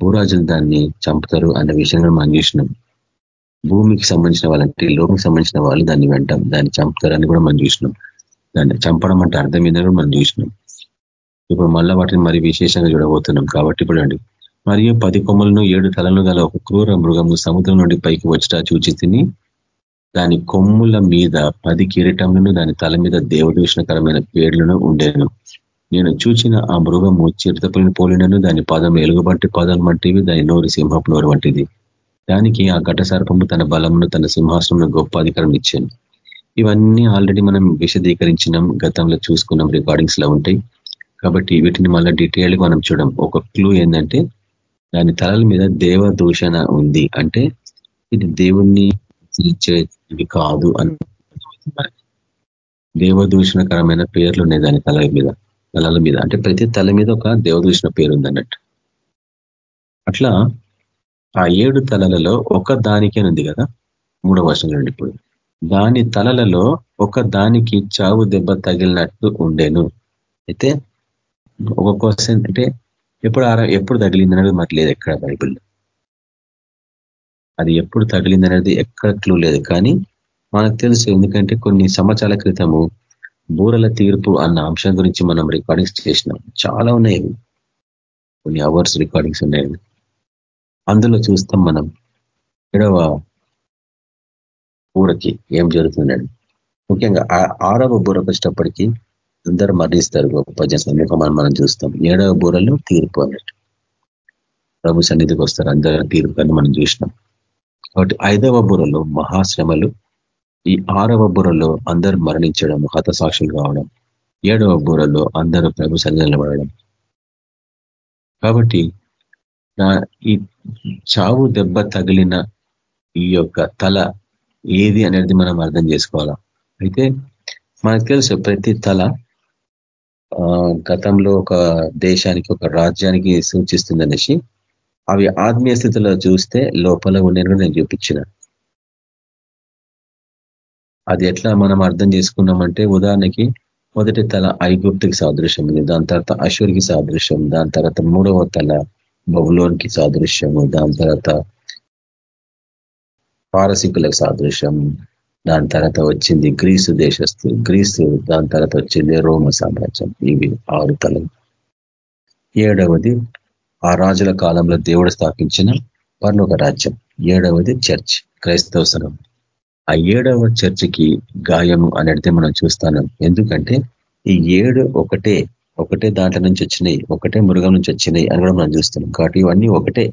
భూరాజులు దాన్ని చంపుతారు అన్న విషయం మనం చూసినాం. భూమికి సంబంధించిన వాళ్ళంటే లోకం సంబంధించిన వాళ్ళు దాన్ని వెంటాం దాన్ని చంపుతారని కూడా మనం చూసినాం. దాన్ని చంపడం అంటే అర్థం ఏందని కూడా మనం చూసినాం. ఇప్పుడు మళ్ళా వాటిని మరి విశేషంగా చూడబోతున్నాం. కాబట్టి ఇప్పుడు మరియు పది కొమ్మలను ఏడు తలలు గల ఒక క్రూర మృగము సముద్రం నుండి పైకి వచ్చిట చూచి తిని దాని కొమ్ముల మీద పది కిరీటములను దాని తల మీద దేవదూషణకరమైన పేర్లను ఉండేను. నేను చూచిన ఆ మృగము చిరుతపులను పోలినను దాని పాదం ఎలుగుబంటి పాదం వంటివి దాని నోరు సింహపు నోరు వంటిది. దానికి ఆ ఘట సర్పము తన బలమును తన సింహాసనంలో గొప్ప అధికారం ఇచ్చాను. ఇవన్నీ ఆల్రెడీ మనం విశదీకరించినాం గతంలో చూసుకున్నాం రికార్డింగ్స్లో ఉంటాయి. కాబట్టి వీటిని మళ్ళీ డీటెయిల్గా మనం చూడం. ఒక క్లూ ఏంటంటే దాని తలల మీద దేవ దూషణ ఉంది. అంటే ఇది దేవుణ్ణి ఇవి కాదు అని. దేవదూషణకరమైన పేర్లు ఉన్నాయి దాని తల మీద తలల మీద. అంటే ప్రతి తల మీద ఒక దేవదూషణ పేరు ఉంది అన్నట్టు అట్లా ఆ ఏడు తలలలో ఒక దానికే ఉంది కదా? మూడవ వర్షం నుండి ఇప్పుడు. దాని తలలలో ఒక దానికి చావు దెబ్బ తగిలినట్టు ఉండేను. అయితే ఒక క్వశ్చన్ అంటే ఎప్పుడు ఎప్పుడు తగిలింది అనేది మాకు లేదు ఎక్కడ బైబిల్లో. అది ఎప్పుడు తగిలింది అనేది ఎక్కడ క్లూ లేదు. కానీ మనకు తెలుసు ఎందుకంటే కొన్ని సంవత్సరాల క్రితము బూరల తీర్పు అన్న అంశం గురించి మనం రికార్డింగ్స్ చేసినాం. చాలా ఉన్నాయి. కొన్ని అవర్స్ రికార్డింగ్స్ ఉన్నాయి. అందులో చూస్తాం మనం ఏడవ ఊరకి ఏం జరుగుతుందండి ముఖ్యంగా ఆరవ బూరకు వచ్చేటప్పటికీ అందరూ మరణిస్తారు. గొప్ప సమీపమని మనం చూస్తాం. ఏడవ బూరలో తీర్పు అన్నట్టు. ప్రభు సన్నిధికి వస్తారు. అందరూ తీర్పు అని మనం చూసినాం. కాబట్టి ఐదవ బుర్రలో మహాశ్రమలు ఈ ఆరవ బుర్రలో అందరూ మరణించడం హతసాక్షులు కావడం ఏడవ బుర్రలో అందరూ ప్రభు సన్నిధి పడడం కాబట్టి నా ఈ చావు దెబ్బ తగిలిన ఈ యొక్క తల ఏది అనేది మనం అర్థం చేసుకోవాలా? అయితే మనకు తెలుసు ప్రతి తల గతంలో ఒక దేశానికి ఒక రాజ్యానికి సూచిస్తుందనేసి అవి ఆత్మీయ స్థితిలో చూస్తే లోపల ఉండేది నేను చూపించిన. అది ఎట్లా మనం అర్థం చేసుకున్నామంటే ఉదాహరణకి మొదటి తల ఐగుప్తికి సాదృశ్యం ఉంది దాని తర్వాత అశ్వరికి సాదృశ్యం దాని తర్వాత మూడవ తల బబులోనికి సాదృశ్యము దాని తర్వాత పారసికులకు సాదృశ్యం దాని తర్వాత వచ్చింది గ్రీసు దేశస్తు గ్రీసు దాని తర్వాత వచ్చింది రోమ సామ్రాజ్యం ఇవి ఆరు తలలు. ఏడవది ఆ రాజుల కాలంలో దేవుడు స్థాపించిన పర్లోక రాజ్యం ఏడవది చర్చ్ క్రైస్తవ సంఘం ఆ ఏడవ చర్చికి గాయము అనేది మనం చూస్తాను. ఎందుకంటే ఈ ఏడు ఒకటే ఒకటే దాంట్లో నుంచి వచ్చినాయి ఒకటే మృగం నుంచి వచ్చినాయి అని కూడా మనం చూస్తున్నాం. కాబట్టి ఇవన్నీ ఒకటే.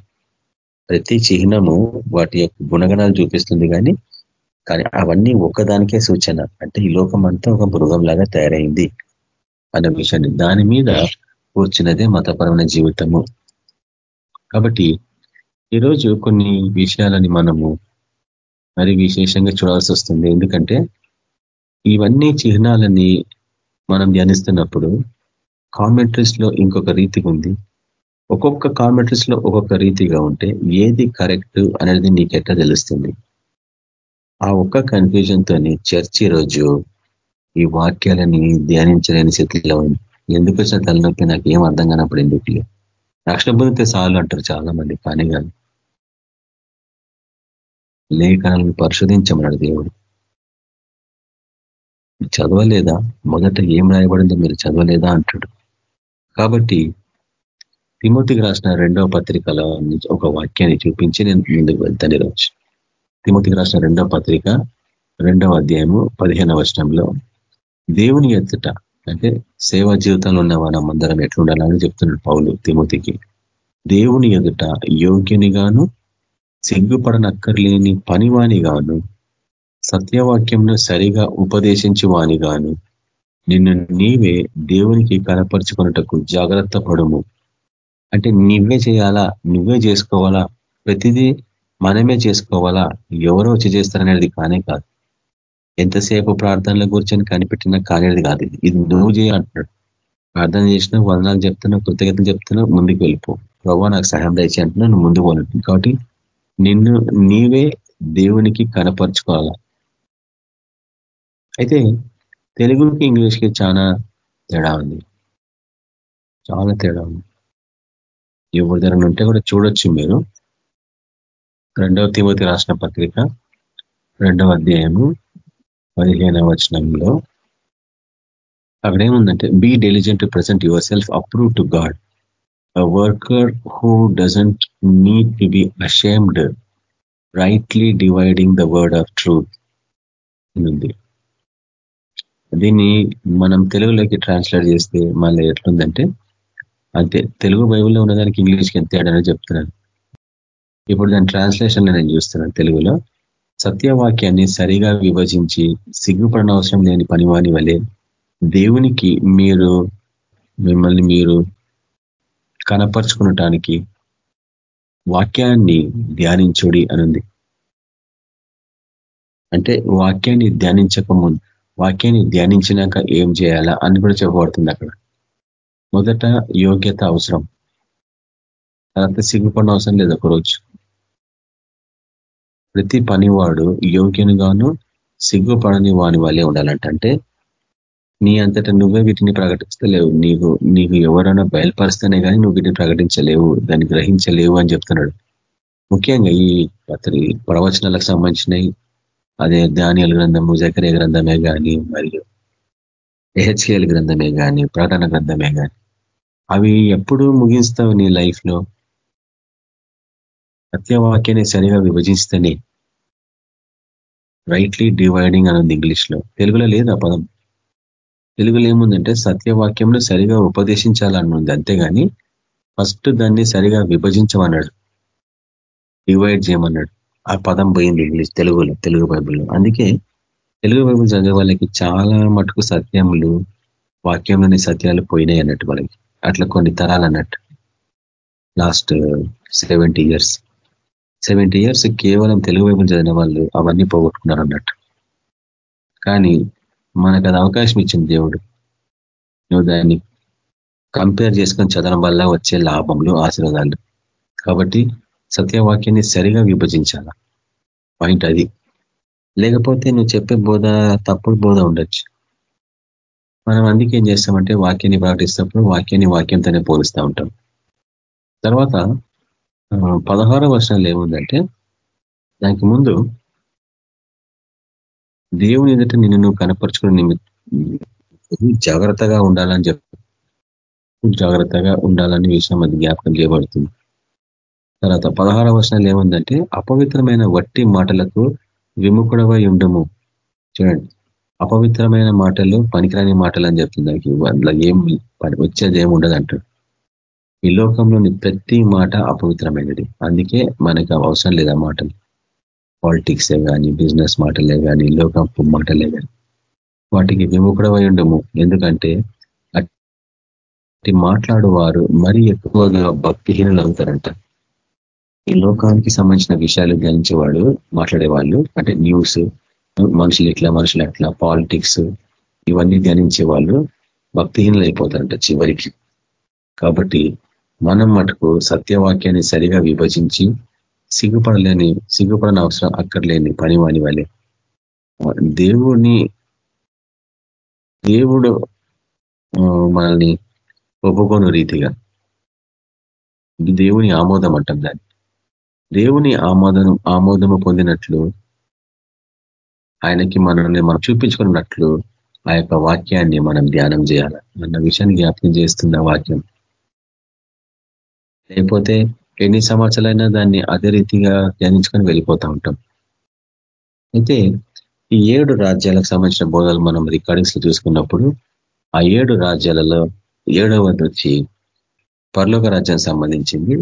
ప్రతి చిహ్నము వాటి యొక్క గుణగణాలు చూపిస్తుంది కానీ కానీ అవన్నీ ఒకదానికే సూచన. అంటే ఈ లోకం అంతా ఒక మృగం లాగా తయారైంది అన్న విషయాన్ని. దాని మీద కూర్చున్నదే మతపరమైన జీవితము. కాబట్టి ఈరోజు కొన్ని విషయాలని మనము మరి విశేషంగా చూడాల్సి వస్తుంది. ఎందుకంటే ఇవన్నీ చిహ్నాలని మనం ధ్యానిస్తున్నప్పుడు కామెంట్రీస్లో ఇంకొక రీతిగా ఉంది. ఒక్కొక్క కామెంట్రీస్లో ఒక్కొక్క రీతిగా ఉంటే ఏది కరెక్ట్ అనేది నీకెట్లా తెలుస్తుంది? ఆ ఒక్క కన్ఫ్యూజన్తోనే తోని చర్చి రోజు ఈ వాక్యాలని ధ్యానించలేని స్థితిలో ఉంది. ఎందుకు వచ్చిన తలనొప్పి నాకు ఏం అర్థం కానప్పుడు ఎందుకు? రక్షణ పొందితే చాలు అంటారు చాలా మంది కానీ కాదు. లేఖనాలను పరిశోధించమన్నాడు దేవుడు. చదవలేదా? మొదట ఏం రాయబడిందో మీరు చదవలేదా అంటాడు. కాబట్టి తిమోతికి రాసిన రెండవ పత్రికలో ఒక వాక్యాన్ని చూపించి నేను ముందుకు వెళ్తాను ఈరోజు. తిమోతికి రాసిన రెండవ పత్రిక రెండవ అధ్యాయము పదిహేనవ వచనంలో దేవుని ఎత్తుట అంటే సేవా జీవితంలో ఉన్న మనం ఎట్లుండాలని చెప్తున్నాడు పౌలు తిమోతికి. దేవుని ఎదుట యోగ్యునిగాను సిగ్గుపడనక్కర్లేని పనివానిగాను సత్యవాక్యంను సరిగా ఉపదేశించి వానిగాను నిన్ను నీవే దేవునికి కనపరుచుకున్నటకు జాగ్రత్త పడము. అంటే నువ్వే చేయాలా? నువ్వే చేసుకోవాలా? ప్రతిదీ మనమే చేసుకోవాలా? ఎవరో వచ్చి చేస్తారనేది కానే కాదు. ఎంతసేపు ప్రార్థనల కూర్చొని కనిపెట్టినా కానేది కాదు. ఇది నువ్వు చేయాలంటున్నాడు ప్రార్థన చేసినా వదనాలు చెప్తున్నా కృతజ్ఞతలు చెప్తున్నా ముందుకు వెళ్ళిపో. ప్రభావ నాకు సహాయం దయచి అంటున్నా నువ్వు ముందు పోనట్టు కాబట్టి నిన్ను నీవే దేవునికి కనపరుచుకోవాలా. అయితే తెలుగుకి ఇంగ్లీష్కి చాలా తేడా ఉంది. చాలా తేడా ఉంది. ఎవరి దగ్గర ఉంటే కూడా చూడొచ్చు మీరు. రెండవ తిమోతి రాసిన పత్రిక రెండవ అధ్యాయము పదిహేనవ వచనంలో అక్కడేముందంటే be diligent to present yourself approve to God a worker who doesn't need to be ashamed, rightly dividing the word of truth. ఉంది దీన్ని మనం తెలుగులోకి ట్రాన్స్లేట్ చేస్తే మళ్ళీ ఎట్లుందంటే అంతే తెలుగు బైబుల్లో ఉన్నదానికి ఇంగ్లీష్కి ఎంత తేడానో చెప్తున్నాను. ఇప్పుడు దాని ట్రాన్స్లేషన్ నేను చూస్తున్నాను తెలుగులో. సత్యవాక్యాన్ని సరిగా విభజించి సిగ్గుపడిన అవసరం లేని పనివాని వలె దేవునికి మీరు మిమ్మల్ని మీరు కనపరుచుకునటానికి వాక్యాన్ని ధ్యానించుడి అనుంది. అంటే వాక్యాన్ని ధ్యానించక ముందు వాక్యాన్ని ధ్యానించినాక ఏం చేయాలా అని కూడా చెప్పబడుతుంది అక్కడ. మొదట యోగ్యత అవసరం. తర్వాత సిగ్గుపడిన అవసరం లేదు ఒకరోజు ప్రతి పనివాడు యోగ్యునిగాను సిగ్గుపడని వాని వల్లే ఉండాలంట అంటే నీ అంతటా నువ్వే వీటిని ప్రకటిస్తలేవు. నీకు నీకు ఎవరైనా బయలుపరిస్తేనే కానీ నువ్వు వీటిని ప్రకటించలేవు దాన్ని గ్రహించలేవు అని చెప్తున్నాడు. ముఖ్యంగా ఈ అతని ప్రవచనాలకు సంబంధించినవి అదే ధాన్యాల గ్రంథము జకరే గ్రంథమే కానీ మరియు ఎహెచ్కేఎల్ గ్రంథమే కానీ ప్రకటన గ్రంథమే కానీ అవి ఎప్పుడు ముగిస్తావు నీ లైఫ్లో? సత్యవాక్యాన్ని సరిగా విభజిస్తేనే రైట్లీ డివైడింగ్ అని ఇంగ్లీష్లో తెలుగులో లేదు ఆ పదం. తెలుగులో ఏముందంటే సత్యవాక్యంలో సరిగా ఉపదేశించాలనుంది అంతేగాని ఫస్ట్ దాన్ని సరిగా విభజించమన్నాడు. డివైడ్ చేయమన్నాడు. ఆ పదం పోయింది ఇంగ్లీష్ తెలుగులో తెలుగు బైబుల్లో. అందుకే తెలుగు బైబుల్ చదివే వాళ్ళకి చాలా మటుకు సత్యములు వాక్యంలోని సత్యాలు పోయినాయి అన్నట్టు వాళ్ళకి. అట్లా కొన్ని తరాలు అన్నట్టు. Last seventy years seventy years కేవలం తెలుగు వైపు చదివిన వాళ్ళు అవన్నీ పోగొట్టుకున్నారు అన్నట్టు. కానీ మనకు అది అవకాశం ఇచ్చింది దేవుడు. నువ్వు దాన్ని కంపేర్ చేసుకొని చదవడం వల్ల వచ్చే లాభంలో ఆశీర్వాదాలు. కాబట్టి సత్యవాక్యాన్ని సరిగా విభజించాల? పాయింట్ అది. లేకపోతే నువ్వు చెప్పే బోధ తప్పుడు బోధ ఉండొచ్చు. మనం అందుకే ఏం చేస్తామంటే వాక్యాన్ని ప్రకటిస్తప్పుడు వాక్యాన్ని వాక్యంతోనే పోలుస్తూ ఉంటాం. తర్వాత పదహారో వర్షాలు ఏముందంటే దానికి ముందు దేవుని ఎదుట నిన్ను నువ్వు నిమిత్తం జాగ్రత్తగా ఉండాలని చెప్తాను జాగ్రత్తగా ఉండాలని విషయం అది జ్ఞాపకం చేయబడుతుంది. తర్వాత పదహార వర్షాలు ఏముందంటే అపవిత్రమైన వట్టి మాటలకు విముఖుడవై ఉండము. చూడండి అపవిత్రమైన మాటలు పనికిరాని మాటలు అని చెప్తుంది. దానికి అందులో ఏం వచ్చేది ఏమి ఉండదు అంటాడు. ఈ లోకంలోని ప్రతి మాట అపవిత్రమైనది. అందుకే మనకు అవసరం లేదా మాటలు. పాలిటిక్సే కానీ బిజినెస్ మాటలే కానీ లోకం మాటలే కానీ వాటికి విముఖుడమై ఉండము. ఎందుకంటే అట్టి మాట్లాడువారు మరీ ఎక్కువగా భక్తిహీనులు అవుతారంట ఈ లోకానికి సంబంధించిన విషయాలు ధ్యానించేవాడు మాట్లాడేవాళ్ళు అంటే న్యూస్ మనుషులు ఎట్లా మనుషులు ఎట్లా పాలిటిక్స్ ఇవన్నీ ధ్యానించే వాళ్ళు భక్తిహీనులు అయిపోతారంట చివరికి. కాబట్టి మనం మటుకు సత్యవాక్యాన్ని సరిగా విభజించి సిగ్గుపడలేని సిగ్గుపడని అవసరం అక్కర్లేని పని వాని వాళ్ళే దేవుని దేవుడు మనల్ని ఒప్పుకోను రీతిగా. దేవుని ఆమోదం అంటాం దాన్ని. దేవుని ఆమోదం ఆమోదము పొందినట్లు ఆయనకి మనల్ని మనం చూపించుకున్నట్లు ఆ యొక్క వాక్యాన్ని మనం ధ్యానం చేయాలి? అన్న విషయాన్ని జ్ఞాపకం చేస్తున్న వాక్యం. లేకపోతే ఎన్ని సంవత్సరాలైనా దాన్ని అదే రీతిగా ధ్యానించుకొని వెళ్ళిపోతూ ఉంటాం. అయితే ఈ ఏడు రాజ్యాలకు సంబంధించిన బోధలు మనం రికార్డింగ్స్ చూసుకున్నప్పుడు ఆ ఏడు రాజ్యాలలో ఏడవది వచ్చి పర్లోక రాజ్యానికి సంబంధించింది.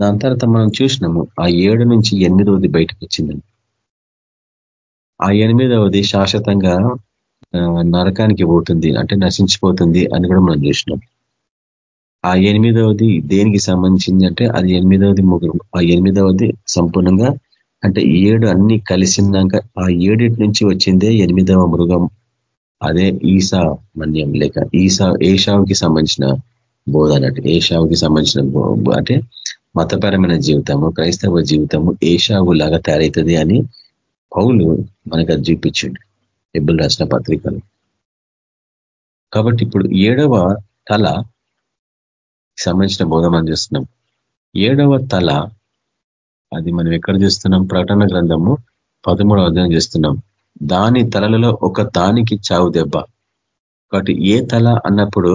దాని తర్వాత మనం చూసినాము ఆ ఏడు నుంచి ఎనిమిదవది బయటకు వచ్చిందని ఆ ఎనిమిదవది శాశ్వతంగా నరకానికి పోతుంది అంటే నశించిపోతుంది అని కూడా మనం చూసినాం. ఆ ఎనిమిదవది దేనికి సంబంధించింది అంటే అది ఎనిమిదవది ముగ్గురు. ఆ ఎనిమిదవది సంపూర్ణంగా అంటే ఏడు అన్ని కలిసిందాక ఆ ఏడిటి నుంచి వచ్చిందే ఎనిమిదవ మృగం. అదే ఈసా మన్యం లేక ఈసా ఏషావుకి సంబంధించిన బోధ అన్నట్టు. ఏషావుకి సంబంధించిన అంటే మతపరమైన జీవితము క్రైస్తవ జీవితము ఏషావు లాగా తయారవుతుంది అని పౌలు మనకు అది చూపించండి. ఎబ్బులు రాసిన పత్రికలు. కాబట్టి ఇప్పుడు ఏడవ తల సంబంధించిన బోధ మనం చూస్తున్నాం. ఏడవ తల అది మనం ఎక్కడ చూస్తున్నాం? ప్రకటన గ్రంథము పదమూడవ అధ్యాయం చేస్తున్నాం. దాని తలలలో ఒక దానికి చావు దెబ్బ. కాబట్టి ఏ తల అన్నప్పుడు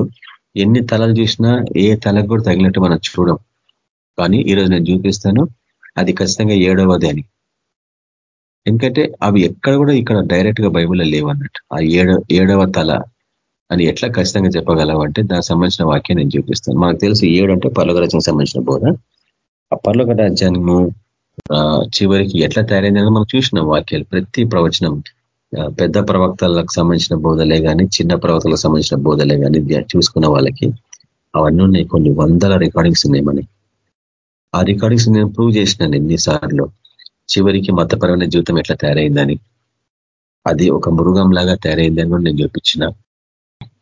ఎన్ని తలలు చూసినా ఏ తలకు కూడా తగినట్టు మనం చూడం. కానీ ఈరోజు నేను చూపిస్తాను. అది ఖచ్చితంగా ఏడవది అని ఎందుకంటే అవి ఎక్కడ కూడా ఇక్కడ డైరెక్ట్గా బైబుల్లో లేవన్నట్టు ఆ ఏడవ తల. అని ఎట్లా ఖచ్చితంగా చెప్పగలవు అంటే దానికి సంబంధించిన వాక్యం నేను చూపిస్తాను. మనకు తెలుసు ఏడు అంటే పర్లోక రాజ్యానికి సంబంధించిన బోధ. ఆ పర్లోక రాజ్యాన్ని చివరికి ఎట్లా తయారైందని మనం చూసిన వాక్యాలు. ప్రతి ప్రవచనం పెద్ద ప్రవక్తలకు సంబంధించిన బోధలే కానీ చిన్న ప్రవక్తలకు సంబంధించిన బోధలే కానీ చూసుకున్న వాళ్ళకి అవన్నీ ఉన్నాయి. కొన్ని వందల రికార్డింగ్స్ ఉన్నాయి మనకి. ఆ రికార్డింగ్స్ నేను ప్రూవ్ చేసినాను ఎన్నిసార్లు. చివరికి మతపరమైన జీవితం ఎట్లా తయారైందని. అది ఒక మృగం లాగా తయారైందని నేను చూపించిన.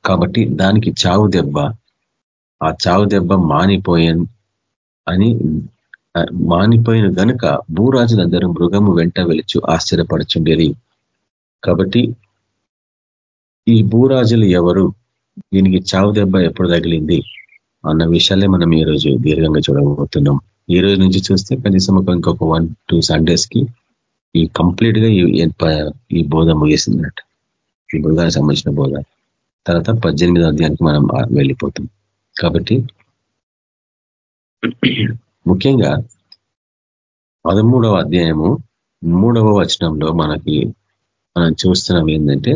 కాబట్టి దానికి చావు దెబ్బ ఆ చావు దెబ్బ మానిపోయాను అని మానిపోయిన గనుక భూరాజులందరూ మృగము వెంట వెలుచు ఆశ్చర్యపడుచుండేది కాబట్టి ఈ భూరాజులు ఎవరు? దీనికి చావు దెబ్బ ఎప్పుడు తగిలింది? అన్న విషయాలే మనం ఈ రోజు దీర్ఘంగా చూడబోతున్నాం. ఈ రోజు నుంచి చూస్తే కనీసం ఒక ఇంకొక వన్ టూ సండేస్కి ఈ కంప్లీట్గా ఈ బోధ ముగిసిందన్నట్టు. ఈ మృగానికి సంబంధించిన బోధ. తర్వాత పద్దెనిమిదో అధ్యాయానికి మనం వెళ్ళిపోతాం. కాబట్టి ముఖ్యంగా పదమూడవ అధ్యాయము మూడవ వచనంలో మనకి మనం చూస్తున్నాం ఏంటంటే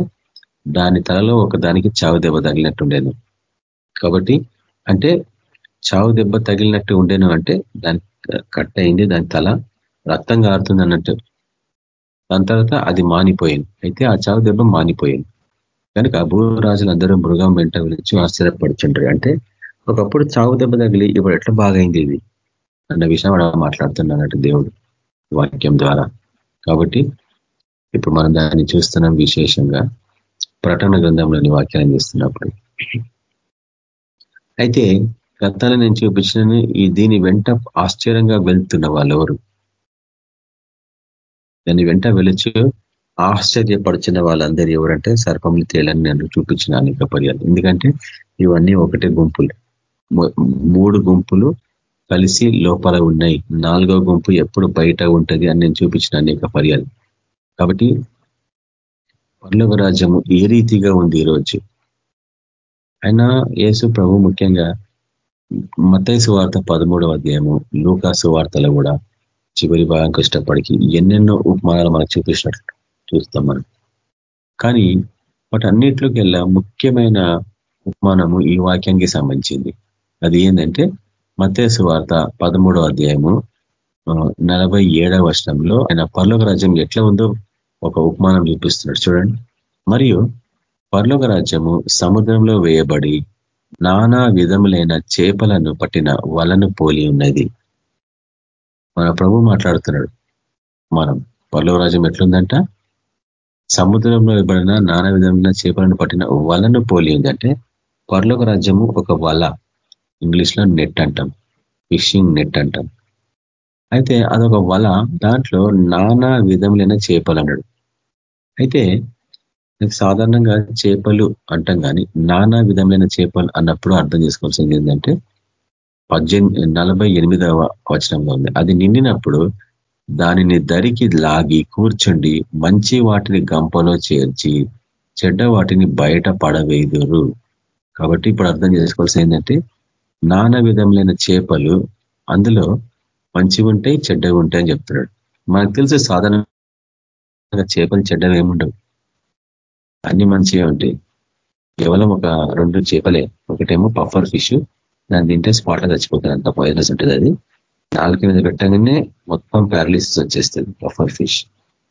దాని తలలో ఒక దానికి చావు దెబ్బ తగిలినట్టుండేను కాబట్టి అంటే చావు దెబ్బ తగిలినట్టు ఉండేను అంటే దాని కట్ అయింది దాని తల రక్తం కారుతుంది అన్నట్టు. దాని తర్వాత అది మానిపోయింది. అయితే ఆ చావు దెబ్బ మానిపోయింది. కనుక భూరాజులందరూ మృగం వెంట విలిచి ఆశ్చర్యపడుచుంటారు అంటే ఒకప్పుడు చావు దెబ్బ తగిలి ఇప్పుడు ఎట్లా బాగైంది ఇది? అన్న విషయం అలా మాట్లాడుతున్నాడు దేవుడు వాక్యం ద్వారా. కాబట్టి ఇప్పుడు మనం దాన్ని చూస్తున్నాం విశేషంగా ప్రకటన గ్రంథంలోని వాక్యాన్ని చేస్తున్నప్పుడు. అయితే గతాలు నేను చూపించిన ఈ దీని వెంట ఆశ్చర్యంగా వెళ్తున్న వాళ్ళు ఎవరు దాని వెంట వెలుచు ఆశ్చర్యపరిచిన వాళ్ళందరూ ఎవరంటే సర్పములు తేలని నేను చూపించిన అనేక పర్యాలు. ఎందుకంటే ఇవన్నీ ఒకటే గుంపులు. మూడు గుంపులు కలిసి లోపల ఉన్నాయి. నాలుగో గుంపు ఎప్పుడు బయట ఉంటుంది అని నేను చూపించిన అనేక పర్యాలు. కాబట్టి పర్లోక రాజ్యము ఏ రీతిగా ఉంది ఈరోజు? అయినా యేసు ప్రభు ముఖ్యంగా మతైసు వార్త పదమూడవ అధ్యాయము లూకాసు వార్తలు కూడా చివరి భాగంకి ఇష్టపడికి ఎన్నెన్నో ఉపమానాలు మనకు చూపించినట్లు. చూస్తాం మనం. కానీ వాటన్నిటిలోకెల్లా ముఖ్యమైన ఉపమానము ఈ వాక్యానికి సంబంధించింది. అది ఏంటంటే మతేసు వార్త పదమూడో అధ్యాయము నలభై ఏడవ వర్షంలో ఆయన పర్లోక రాజ్యం ఎట్లా ఉందో ఒక ఉపమానం చూపిస్తున్నాడు. చూడండి. మరియు పర్లోక రాజ్యము సముద్రంలో వేయబడి నానా విధములైన చేపలను పట్టిన వలను పోలి ఉన్నది. మన ప్రభు మాట్లాడుతున్నాడు. మనం పర్లోక రాజ్యం ఎట్లుందంట? సముద్రంలో ఇవ్వబడిన నానా విధమైన చేపలను పట్టిన వలను పోలి ఏంటంటే పర్లోక రాజ్యము ఒక వల. ఇంగ్లీష్లో నెట్ అంటాం. ఫిషింగ్ నెట్ అంటాం. అయితే అదొక వల. దాంట్లో నానా విధములైన చేపలు అన్నాడు. అయితే సాధారణంగా చేపలు అంటాం కానీ నానా విధములైన చేపలు అన్నప్పుడు అర్థం చేసుకోవాల్సింది ఏంటంటే పద్దెనిమిది నలభై ఎనిమిదవ వచనంలో ఉంది. అది నిండినప్పుడు దానిని దరికి లాగి కూర్చుండి మంచి వాటిని గంపలో చేర్చి చెడ్డ వాటిని బయట పడవేదురు కాబట్టి ఇప్పుడు అర్థం చేసుకోవాల్సి ఏంటంటే నానా విధములైన చేపలు అందులో మంచివి ఉంటాయి చెడ్డవి ఉంటాయి అని చెప్తున్నాడు. మనకు తెలిసి సాధారణంగా చేపలు చెడ్డవి ఏముండవు అన్ని మంచిగా ఉంటాయి. కేవలం ఒక రెండు చేపలే. ఒకటేమో పఫర్ ఫిష్ దాన్ని తింటే స్పాట్లో చచ్చిపోతుంది అంత పాయిజనస్ ఉంటుంది అది. నాలుగు మీద పెట్టగానే మొత్తం ప్యారలిసిస్ వచ్చేస్తుంది పఫర్ ఫిష్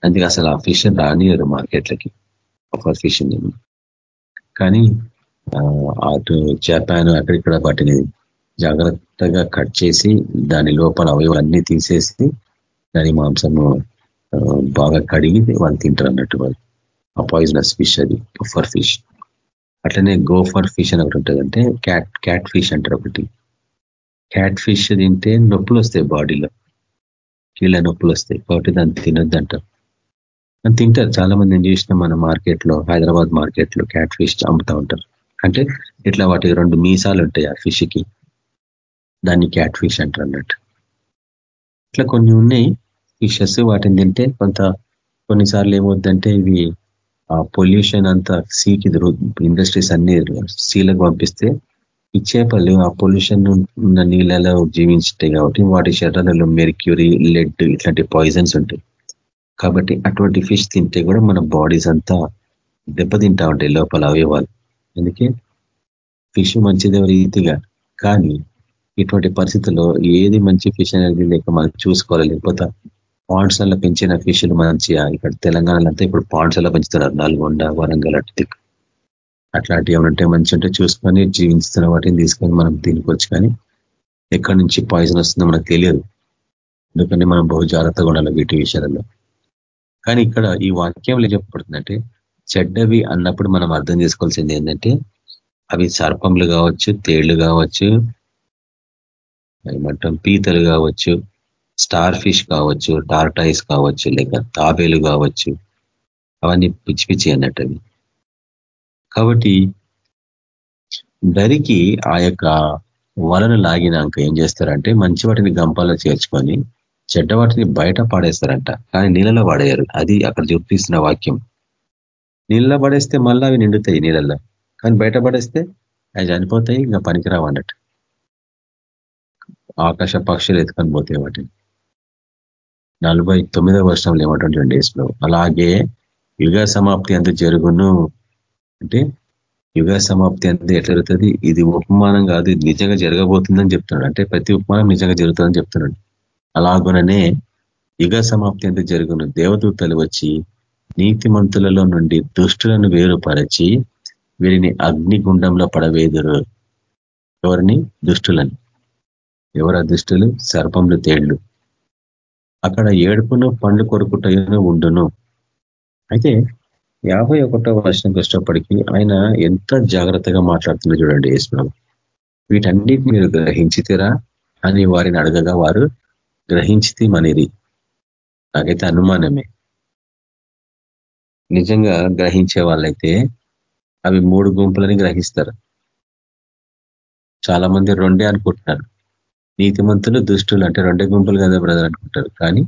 అందుకే అసలు ఆ ఫిష్ రానియరు మార్కెట్లకి పఫర్ ఫిష్ కానీ అటు జపాన్ అక్కడిక్కడ వాటిని జాగ్రత్తగా కట్ చేసి దాని లోపల అవయవాలన్నీ తీసేసి దాని మాంసము బాగా కడిగి వాళ్ళు తింటారు అన్నట్టు వాళ్ళు. ఆ పాయిజనస్ ఫిష్ అది పఫర్ ఫిష్ అట్లనే గోఫర్ ఫిష్ అని ఒకటి ఉంటుంది అంటే క్యాట్ క్యాట్ ఫిష్ అంటారు ఒకటి. క్యాట్ ఫిష్ తింటే నొప్పులు వస్తాయి బాడీలో. కీళ్ళ నొప్పులు వస్తాయి కాబట్టి దాన్ని తినొద్దు అంటారు అని తింటారు. చాలా మంది నేను చూసిన మన మార్కెట్లో హైదరాబాద్ మార్కెట్లో క్యాట్ ఫిష్ అమ్ముతూ ఉంటారు. అంటే ఇట్లా వాటి రెండు మీసాలు ఉంటాయి ఆ ఫిష్కి దాన్ని క్యాట్ ఫిష్ అంటారు అన్నట్టు. ఇట్లా కొన్ని ఉన్నాయి ఫిషెస్ వాటిని తింటే కొంత కొన్నిసార్లు ఏమవుద్దంటే ఇవి ఆ పొల్యూషన్ అంతా సీకి ఇండస్ట్రీస్ అన్ని సీలకు పంపిస్తే ఈ చేపలు ఆ పొల్యూషన్ ఉన్న నీళ్ళలో జీవించుంటాయి కాబట్టి వాటి శరీరాలలో మెర్క్యూరీ లెడ్ ఇట్లాంటి పాయిజన్స్ ఉంటాయి. కాబట్టి అటువంటి ఫిష్ తింటే కూడా మన బాడీస్ అంతా దెబ్బతింటా ఉంటాయి లోపల అవయవాలు. అందుకే ఫిష్ మంచిదే రీతిగా. కానీ ఇటువంటి పరిస్థితుల్లో ఏది మంచి ఫిష్ అనేది లేక మనం చూసుకోవాలి. లేకపోతే పాండ్స్లలో పెంచిన ఫిష్లు మంచిగా ఇక్కడ తెలంగాణలో అంతా ఇప్పుడు పాండ్స్లో పెంచుతున్నారు. నల్గొండ వరంగల్ అటు అట్లాంటివి ఏమంటే మంచి ఉంటే చూసుకొని జీవిస్తున్న వాటిని తీసుకొని మనం తినుకోవచ్చు కానీ ఎక్కడి నుంచి పాయిజన్ వస్తుందో మనకు తెలియదు. ఎందుకని మనం బహు జాగ్రత్తగా ఉండాలి వీటి విషయాలలో. కానీ ఇక్కడ ఈ వాక్యంలో చెప్పబడుతుందంటే చెడ్డవి అన్నప్పుడు మనం అర్థం చేసుకోవాల్సింది ఏంటంటే అవి సర్పంలు కావచ్చు తేళ్ళు కావచ్చు ఏమంటాం పీతలు కావచ్చు స్టార్ ఫిష్ కావచ్చు టార్టైస్ కావచ్చు లేక తాబేలు కావచ్చు అవన్నీ పిచ్చి పిచ్చి అన్నట్టు కాబట్టి దరికి ఆ యొక్క వలను లాగినాక ఏం చేస్తారంటే మంచి వాటిని గంపాల్లో చేర్చుకొని చెడ్డ వాటిని బయట పాడేస్తారంట. కానీ నీళ్ళలో పడేయరు అది అక్కడ చూపిస్తున్న వాక్యం. నీళ్ళలో పడేస్తే మళ్ళీ అవి నిండుతాయి నీళ్ళల్లో. కానీ బయట పడేస్తే అవి చనిపోతాయి ఇంకా పనికిరావు అన్నట్టు. ఆకాశ పక్షులు ఎత్తుకొని పోతాయి వాటిని. నలభై తొమ్మిదో వర్షంలో ఏమంటుంటే డేస్లో అలాగే యుగ సమాప్తి అంత జరుగును అంటే యుగ సమాప్తి అంతా ఎట్లా జరుగుతుంది? ఇది ఉపమానం కాదు నిజంగా జరగబోతుందని చెప్తున్నాడు. అంటే ప్రతి ఉపమానం నిజంగా జరుగుతుందని చెప్తున్నాడు. అలాగుననే యుగ సమాప్తి అంతా జరుగును. దేవదూతలు వచ్చి నీతిమంతులలో నుండి దుష్టులను వేరుపరచి వీరిని అగ్నిగుండంలో పడవేదురు. ఎవరిని? దుష్టులని. ఎవరు దుష్టులు? సర్పంలు తేళ్ళు అక్కడ ఏడుపును పండ్లు కొరుకుటను ఉండును. అయితే యాభై ఒకటో వర్షంకి వచ్చేటప్పటికీ ఆయన ఎంత జాగ్రత్తగా మాట్లాడుతుందో చూడండి యేసుప్రభు వీటన్నిటిని మీరు గ్రహించితేరా అని వారిని అడగగా వారు గ్రహించితే మనిది నాకైతే అనుమానమే. నిజంగా గ్రహించే వాళ్ళైతే అవి మూడు గుంపులని గ్రహిస్తారు. చాలా మంది రెండే అనుకుంటున్నారు. నీతిమంతులు దుష్టులు అంటే రెండే గుంపులు కదా బ్రదర్ అనుకుంటారు. కానీ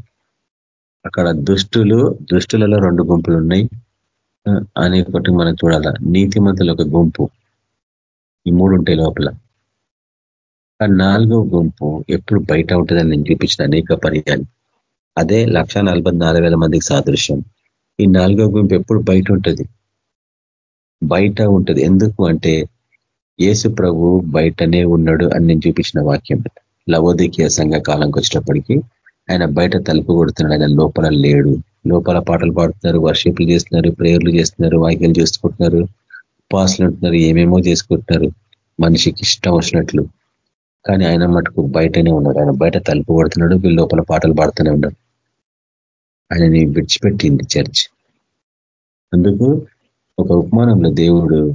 అక్కడ దుష్టులు దుష్టులలో రెండు గుంపులు ఉన్నాయి. అనే ఒకటి మనం చూడాల? నీతిమంతుల ఒక గుంపు. ఈ మూడు ఉంటాయి లోపల. ఆ నాలుగో గుంపు ఎప్పుడు బయట ఉంటుందని నేను చూపించిన అనేక పర్యాలు. అదే లక్ష మందికి సాదృశ్యం. ఈ నాలుగో గుంపు ఎప్పుడు బయట ఉంటుంది? బయట ఉంటుంది. ఎందుకు అంటే యేసు ప్రభు బయటనే ఉన్నాడు అని నేను చూపించిన వాక్యం. లవోదికీయ సంఘ కాలంకి వచ్చినప్పటికీ ఆయన బయట తలుపు కొడుతున్నాడు. ఆయన లోపల లేడు. లోపల పాటలు పాడుతున్నారు. వర్షిప్లు చేస్తున్నారు. ప్రేయర్లు చేస్తున్నారు. వాక్యాలు చేసుకుంటున్నారు. ఉపాసలు ఉంటున్నారు. ఏమేమో చేసుకుంటున్నారు. మనిషికి ఇష్టం వచ్చినట్లు. కానీ ఆయన మటుకు బయటనే ఉన్నాడు. ఆయన బయట తలుపు కొడుతున్నాడు. వీళ్ళు లోపల పాటలు పాడుతూనే ఉన్నారు. ఆయనని విడిచిపెట్టింది చర్చ్. అందుకు ఒక ఉపమానంలో దేవుడు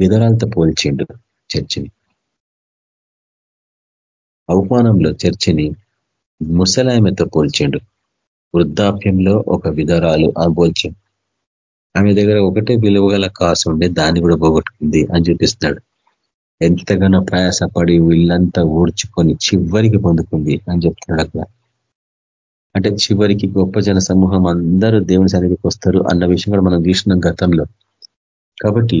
విధరాలతో పోల్చిండు చర్చిని. అవమానంలో చర్చిని ముసలాయమతో పోల్చిండు వృద్ధాప్యంలో ఒక విధరాలు ఆ పోల్చిండు ఆమె దగ్గర ఒకటే విలువగల కాసు ఉండే దాన్ని కూడా పోగొట్టుకుంది అని చూపిస్తున్నాడు. ఎంతగానో ప్రయాసపడి వీళ్ళంతా ఊడ్చుకొని చివరికి పొందుకుంది అని చెప్తున్నాడు అక్కడ అంటే చివరికి గొప్ప జన సమూహం అందరూ దేవుని సన్నిధికి వస్తారు అన్న విషయం కూడా మనం చూసినాం గతంలో. కాబట్టి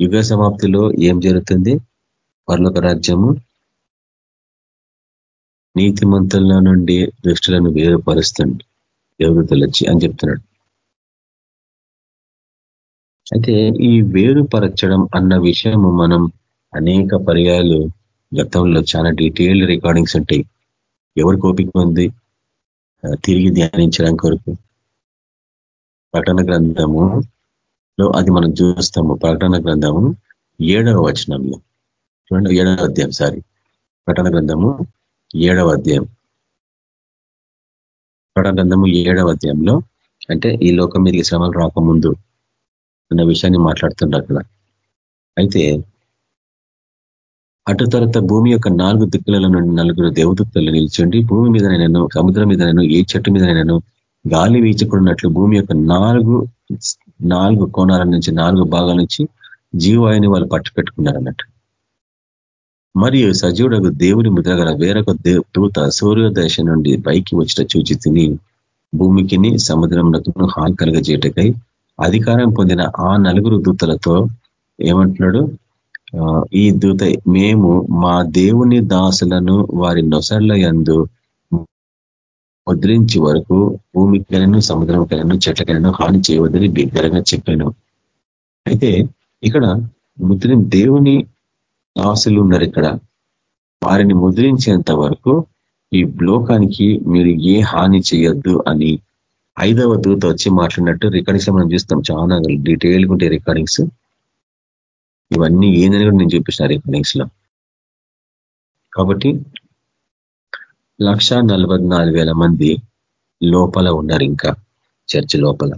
యుగ సమాప్తిలో ఏం జరుగుతుంది? పర్లోక రాజ్యము నీతిమంతుల నుండి దృష్టిలను వేరుపరుస్తుంది. దేవతలు వచ్చి అని చెప్తున్నాడు. అయితే ఈ వేరుపరచడం అన్న విషయము మనం అనేక పర్యాలు గతంలో చాలా డీటెయిల్డ్ రికార్డింగ్స్ ఉంటాయి. ఎవరు కోపిక ఉంది? తిరిగి ధ్యానించడం కొరకు. ప్రకటన గ్రంథము లో అది మనం చూస్తాము. ప్రకటన గ్రంథము ఏడవ వచనంలో. చూడండి ఏడవ అధ్యాయం సారీ ప్రకటన గ్రంథము ఏడవ అధ్యాయం. ప్రకటన ఏడవ అధ్యాయంలో అంటే ఈ లోకం మీదకి శ్రమలు రాకముందు అన్న విషయాన్ని మాట్లాడుతుండ్రు అక్కడ. అయితే అటు తర్వాత భూమి యొక్క నాలుగు దిక్కుల నుండి నలుగురు దేవదత్తులు నిల్చండి భూమి మీద నేను సముద్రం మీద నేను ఏ చెట్టు మీద నేను గాలి వీచకున్నట్లు భూమి యొక్క నాలుగు నాలుగు కోణాల నుంచి నాలుగు భాగాల నుంచి జీవాయుని వాళ్ళు పట్టు పెట్టుకున్నారు అన్నట్టు మరియు సజీవుడకు దేవుని ముద్ర గల వేరొక దూత సూర్యోదశ నుండి పైకి వచ్చిన చూచి తిని భూమికిని సముద్రంలో హాని కలగజేయటకై అధికారం పొందిన ఆ నలుగురు దూతలతో ఏమంటున్నాడు? ఈ దూత మేము మా దేవుని దాసులను వారి నొసళ్ళ యందు ముద్రించి వరకు భూమికైనను సముద్రంకైనను చెట్లకైనను హాని చేయవద్దని బిగ్గరగా చెప్పాను. అయితే ఇక్కడ ముద్రి దేవుని దాసులు ఉన్నారు ఇక్కడ. వారిని ముద్రించేంత వరకు ఈ లోకానికి మీరు ఏ హాని చేయొద్దు అని ఐదవ దూత వచ్చి మాట్లాడినట్టు రికార్డింగ్స్ మనం చూస్తాం. చాలా డీటెయిల్గా ఉంటాయి రికార్డింగ్స్. ఇవన్నీ ఏందని కూడా నేను చూపించిన రికార్డింగ్స్లో. కాబట్టి లక్ష మంది లోపల ఉన్నారు ఇంకా చర్చ్ లోపల.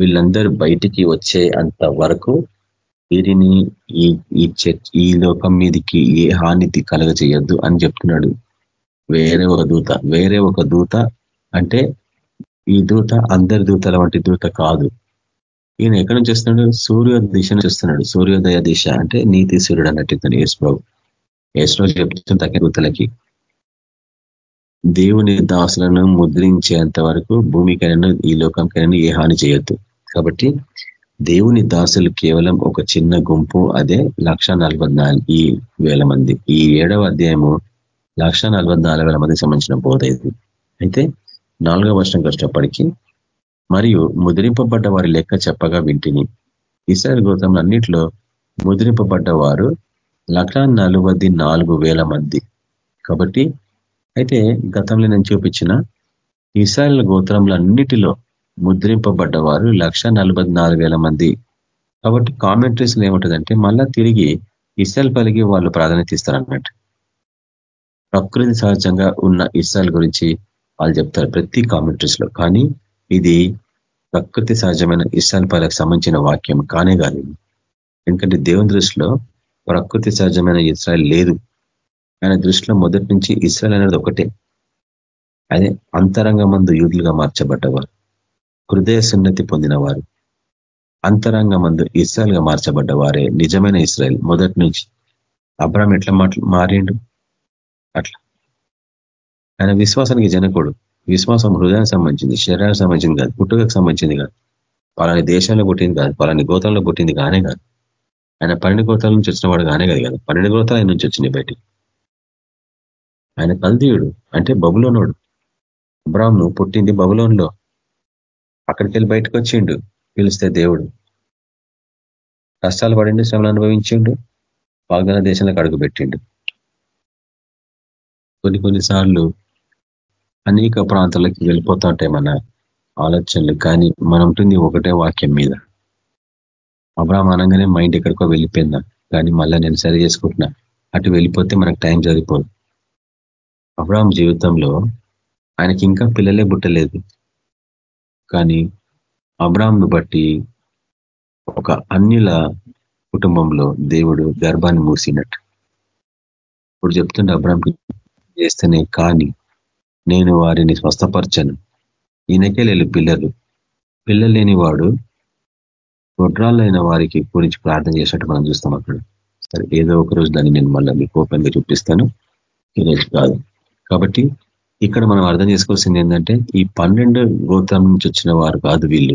వీళ్ళందరూ బయటికి వచ్చే అంత వరకు వీరిని ఈ ఈ చర్చ్ ఈ లోకం మీదకి ఏ హానితి కలగజేయద్దు అని చెప్తున్నాడు. వేరే ఒక దూత వేరే ఒక దూత అంటే ఈ దూత అందరి దూతల వంటి దూత కాదు. ఈయన ఎక్కడి నుంచి వస్తున్నాడు? సూర్య దిశను చూస్తున్నాడు సూర్యోదయ దిశ అంటే నీతి సూర్యుడు అన్నట్టు ఇతను యేసుప్రభు యేసుప్రభు చెప్తుంది తగ్గిన దూతలకి దేవుని దాసులను ముద్రించేంత వరకు భూమికైనా ఈ లోకంకైనా ఏ హాని చేయొద్దు. కాబట్టి దేవుని దాసులు కేవలం ఒక చిన్న గుంపు అదే లక్ష ఈ వేల మంది. ఈ ఏడవ అధ్యాయము లక్ష మందికి సంబంధించిన బోధ ఇది. అయితే నాలుగవ వర్షం కష్టపడికి మరియు ముద్రింపబడ్డ వారి లెక్క చెప్పగా వింటిని. ఇస్రాయల్ గోత్రంలో అన్నింటిలో ముద్రింపబడ్డ వారు లక్ష నాలుగది నాలుగు వేల మంది. కాబట్టి అయితే గతంలో నేను చూపించిన ఇస్రాయల్ గోత్రంలన్నిటిలో ముద్రింపబడ్డవారు లక్ష మంది. కాబట్టి కామెంట్రీస్లో ఏముంటుందంటే మళ్ళా తిరిగి ఇస్రాయల్ పలికి వాళ్ళు ప్రాధాన్యత ఇస్తారు అన్నట్టు ప్రకృతి సహజంగా ఉన్న ఇస్రాయల్ గురించి వాళ్ళు చెప్తారు ప్రతి కామెంట్రీస్లో కానీ ఇది ప్రకృతి సహజమైన ఇస్రాయల్ పలకు సంబంధించిన వాక్యం కానే కాదు. ఎందుకంటే దేవుని దృష్టిలో ప్రకృతి సహజమైన ఇస్రాయల్ లేదు. ఆయన దృష్టిలో మొదటి నుంచి ఇస్రాయల్ అనేది ఒకటే. అదే అంతరంగ మందు యూదులుగా మార్చబడ్డవారు. హృదయ సున్నతి పొందినవారు. అంతరంగ మందు ఇస్రాయల్గా మార్చబడ్డ వారే నిజమైన ఇస్రాయల్. మొదటి నుంచి అబ్రామ్ ఎట్లా మారిండు? అట్లా. ఆయన విశ్వాసానికి జనకుడు. విశ్వాసం హృదయానికి సంబంధించింది శరీరానికి సంబంధించింది కాదు పుట్టుకకు సంబంధించింది కాదు. పలాని దేశంలో పుట్టింది కాదు పలాని గోతాల్లో పుట్టింది కానే కాదు. ఆయన పన్నెండు గోతాల నుంచి వచ్చిన వాడు కానే కాదు కదా. పన్నెండు గోతాల నుంచి వచ్చినాయి బయటికి. ఆయన కల్దీయుడు అంటే బబులోనోడు. అబ్రాహ్ము పుట్టింది బబులోన్లో. అక్కడికి వెళ్ళి బయటకు వచ్చిండు పిలిస్తే దేవుడు. కష్టాలు పడిండు శ్రమలు అనుభవించిండు. వాగ్దాన దేశంలోకి అడుగు పెట్టిండు. కొన్ని కొన్నిసార్లు అనేక ప్రాంతాలకి వెళ్ళిపోతూ ఉంటాయి మన ఆలోచనలు కానీ మనం ఉంటుంది ఒకటే వాక్యం మీద. అబ్రాహ్మానంగానే మైండ్ ఎక్కడికో వెళ్ళిపోయిందా? కానీ మళ్ళీ నేను సరి చేసుకుంటున్నా. అటు వెళ్ళిపోతే మనకు టైం సరిపోదు. అబ్రాహం జీవితంలో ఆయనకి ఇంకా పిల్లలే పుట్టలేదు. కానీ అబ్రాహ్ను బట్టి ఒక అన్యుల కుటుంబంలో దేవుడు గర్భాన్ని మూసినట్టు. ఇప్పుడు చెప్తుండే అబ్రాహ్కి చేస్తేనే కానీ నేను వారిని స్వస్థపరచను. ఈయనకే లేదు పిల్లలు. పిల్లలు లేని వాడు గొడ్రాళ్ళైన వారికి గురించి ప్రార్థన చేసినట్టు మనం చూస్తాం అక్కడ. సరే ఏదో ఒక రోజు దాన్ని నేను మళ్ళీ మీకు ఓపెన్గా చూపిస్తాను. ఈరోజు కాదు. కాబట్టి ఇక్కడ మనం అర్థం చేసుకోవాల్సింది ఏంటంటే ఈ పన్నెండు గోత్రం నుంచి వచ్చిన వారు కాదు వీళ్ళు.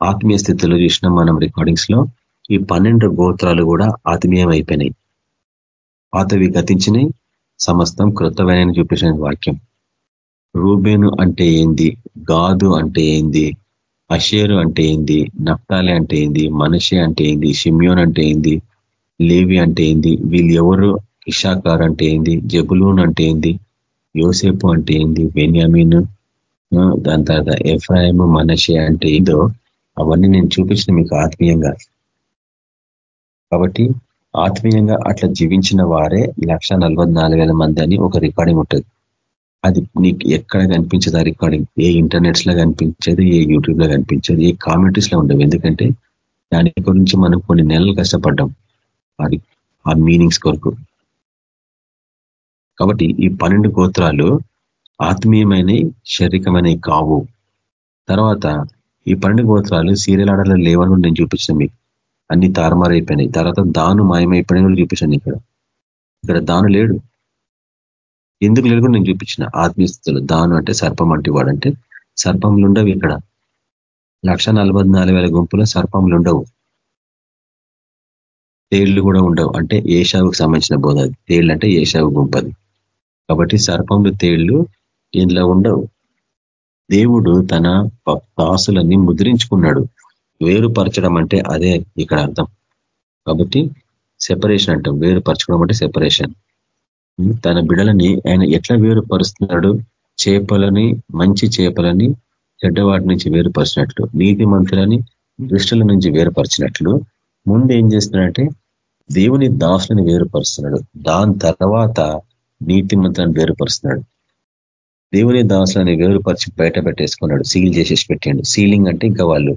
ఆత్మీయ స్థితిలో చూసిన మనం రికార్డింగ్స్లో ఈ పన్నెండు గోత్రాలు కూడా ఆత్మీయం అయిపోయినాయి పాతవి గతించినాయి సమస్తం కృతమైన చూపించిన వాక్యం. రూబేను అంటే ఏంది? గాదు అంటే ఏంది? అషేరు అంటే ఏంది? నప్తాలి అంటే ఏంది? మనిషి అంటే ఏంది? షిమ్యోన్ అంటే ఏంది? లేవి అంటే ఏంది? వీళ్ళు ఎవరు? ఇషాకార్ అంటే ఏంది? జబులూన్ అంటే ఏంది? యోసేపు అంటే ఏంది? బెన్యామీన్? దాని తర్వాత ఎఫ్రాయిం మనషే అంటే ఏందో అవన్నీ నేను చూపించిన మీకు ఆత్మీయంగా. కాబట్టి ఆత్మీయంగా అట్లా జీవించిన వారే లక్ష మంది అని ఒక రికార్డింగ్ ఉంటుంది. అది నీకు ఎక్కడ కనిపించదు ఆ రికార్డింగ్. ఏ ఇంటర్నెట్స్లో కనిపించదు ఏ యూట్యూబ్లో కనిపించదు ఏ కామెంట్రీస్లో ఉండవు. ఎందుకంటే దాని గురించి మనం కొన్ని నెలలు కష్టపడ్డాం. అది ఆ మీనింగ్స్ కొరకు. కాబట్టి ఈ పన్నెండు గోత్రాలు ఆత్మీయమైన శారీరకమైనవి కావు. తర్వాత ఈ పన్నెండు గోత్రాలు సీరియల్ ఆర్డర్లో లేవని నేను చూపించిన మీకు. అన్ని తారుమారైపోయినాయి. తర్వాత దాను మాయమైపోయినాయి కూడా చూపించాను ఇక్కడ. ఇక్కడ దాను లేడు. ఎందుకు లేడు కూడా నేను చూపించిన. ఆత్మీయస్థితులు దాను అంటే సర్పం అంటే వాడంటే సర్పంలు ఉండవు ఇక్కడ. లక్ష గుంపుల సర్పంలు ఉండవు. తేళ్ళు కూడా ఉండవు. అంటే ఏషావుకు సంబంధించిన బోధ తేళ్ళు అంటే ఏషావు గుంపది కాబట్టి సర్పంలు తేళ్ళు ఇందులో ఉండవు. దేవుడు తన దాసులన్నీ ముద్రించుకున్నాడు. వేరుపరచడం అంటే అదే ఇక్కడ అర్థం. కాబట్టి సెపరేషన్ అంటాం. వేరుపరచడం అంటే సెపరేషన్ తన బిడలని ఆయన ఎట్లా వేరుపరుస్తున్నాడు? చేపలని మంచి చేపలని చెడ్డవాటి నుంచి వేరుపరిచినట్లు నీతి మంతులని దృష్టిల నుంచి వేరుపరిచినట్లు. ముందు ఏం చేస్తున్నాడంటే దేవుని దాసులను వేరుపరుస్తున్నాడు. దాని తర్వాత నీతిమంతాన్ని వేరుపరుస్తున్నాడు. దేవుని దాసులని వేరుపరిచి బయట పెట్టేసుకున్నాడు. సీల్ చేసేసి పెట్టాడు. సీలింగ్ అంటే ఇంకా వాళ్ళు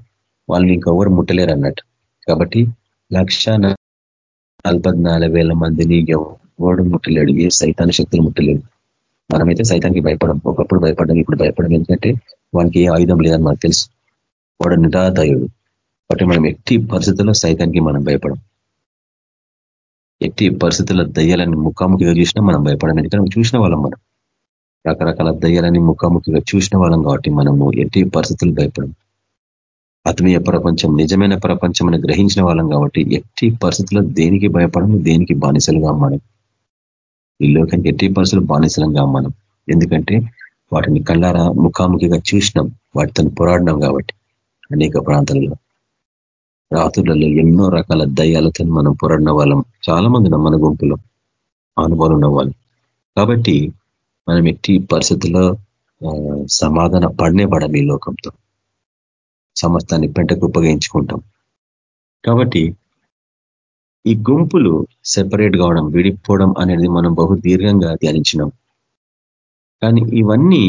వాళ్ళని ఇంకెవరు ముట్టలేరు అన్నట్టు. కాబట్టి లక్ష మందిని ఎవడు ముట్టలేడు. ఏ సైతాన శక్తులు ముట్టలేడు. మనమైతే సైతానికి భయపడం ఒకప్పుడు భయపడడం ఇప్పుడు భయపడడం ఎందుకంటే వానికి ఏ ఆయుధం లేదని మనకు తెలుసు. వాడు నిరాదాయుడు కాబట్టి మనం ఎట్టి పరిస్థితుల్లో సైతానికి మనం భయపడం. ఎట్టి పరిస్థితుల దయ్యాలని ముఖాముఖిగా చూసినా మనం భయపడం ఎందుకంటే చూసిన వాళ్ళం మనం. రకరకాల దయ్యాలని ముఖాముఖిగా చూసిన వాళ్ళం కాబట్టి మనము ఎట్టి పరిస్థితులు భయపడం ఆత్మీయ ప్రపంచం నిజమైన ప్రపంచం అని గ్రహించిన వాళ్ళం కాబట్టి ఎట్టి పరిస్థితుల్లో దేనికి భయపడము దేనికి బానిసలుగా మనం. ఈ లోకానికి ఎట్టి పరిస్థితులు బానిసలంగా మనం. ఎందుకంటే వాటిని కళ్ళారా ముఖాముఖిగా చూసినాం. వాటితో పోరాడినాం కాబట్టి అనేక ప్రాంతాలలో. రాత్రులలో ఎన్నో రకాల దయ్యాలతో మనం పొరడిన వాళ్ళం. చాలా మంది మన గుంపులో అనుభవం ఉన్నవాళ్ళు కాబట్టి మనం ఎట్టి పరిస్థితుల్లో సమాధాన పడనే పడం ఈ లోకంతో. సమస్తాన్ని పెంటకు ఉపయోగించుకుంటాం కాబట్టి ఈ గుంపులు సెపరేట్ కావడం విడిపోవడం అనేది మనం బహు దీర్ఘంగా ధ్యానించినాం. కానీ ఇవన్నీ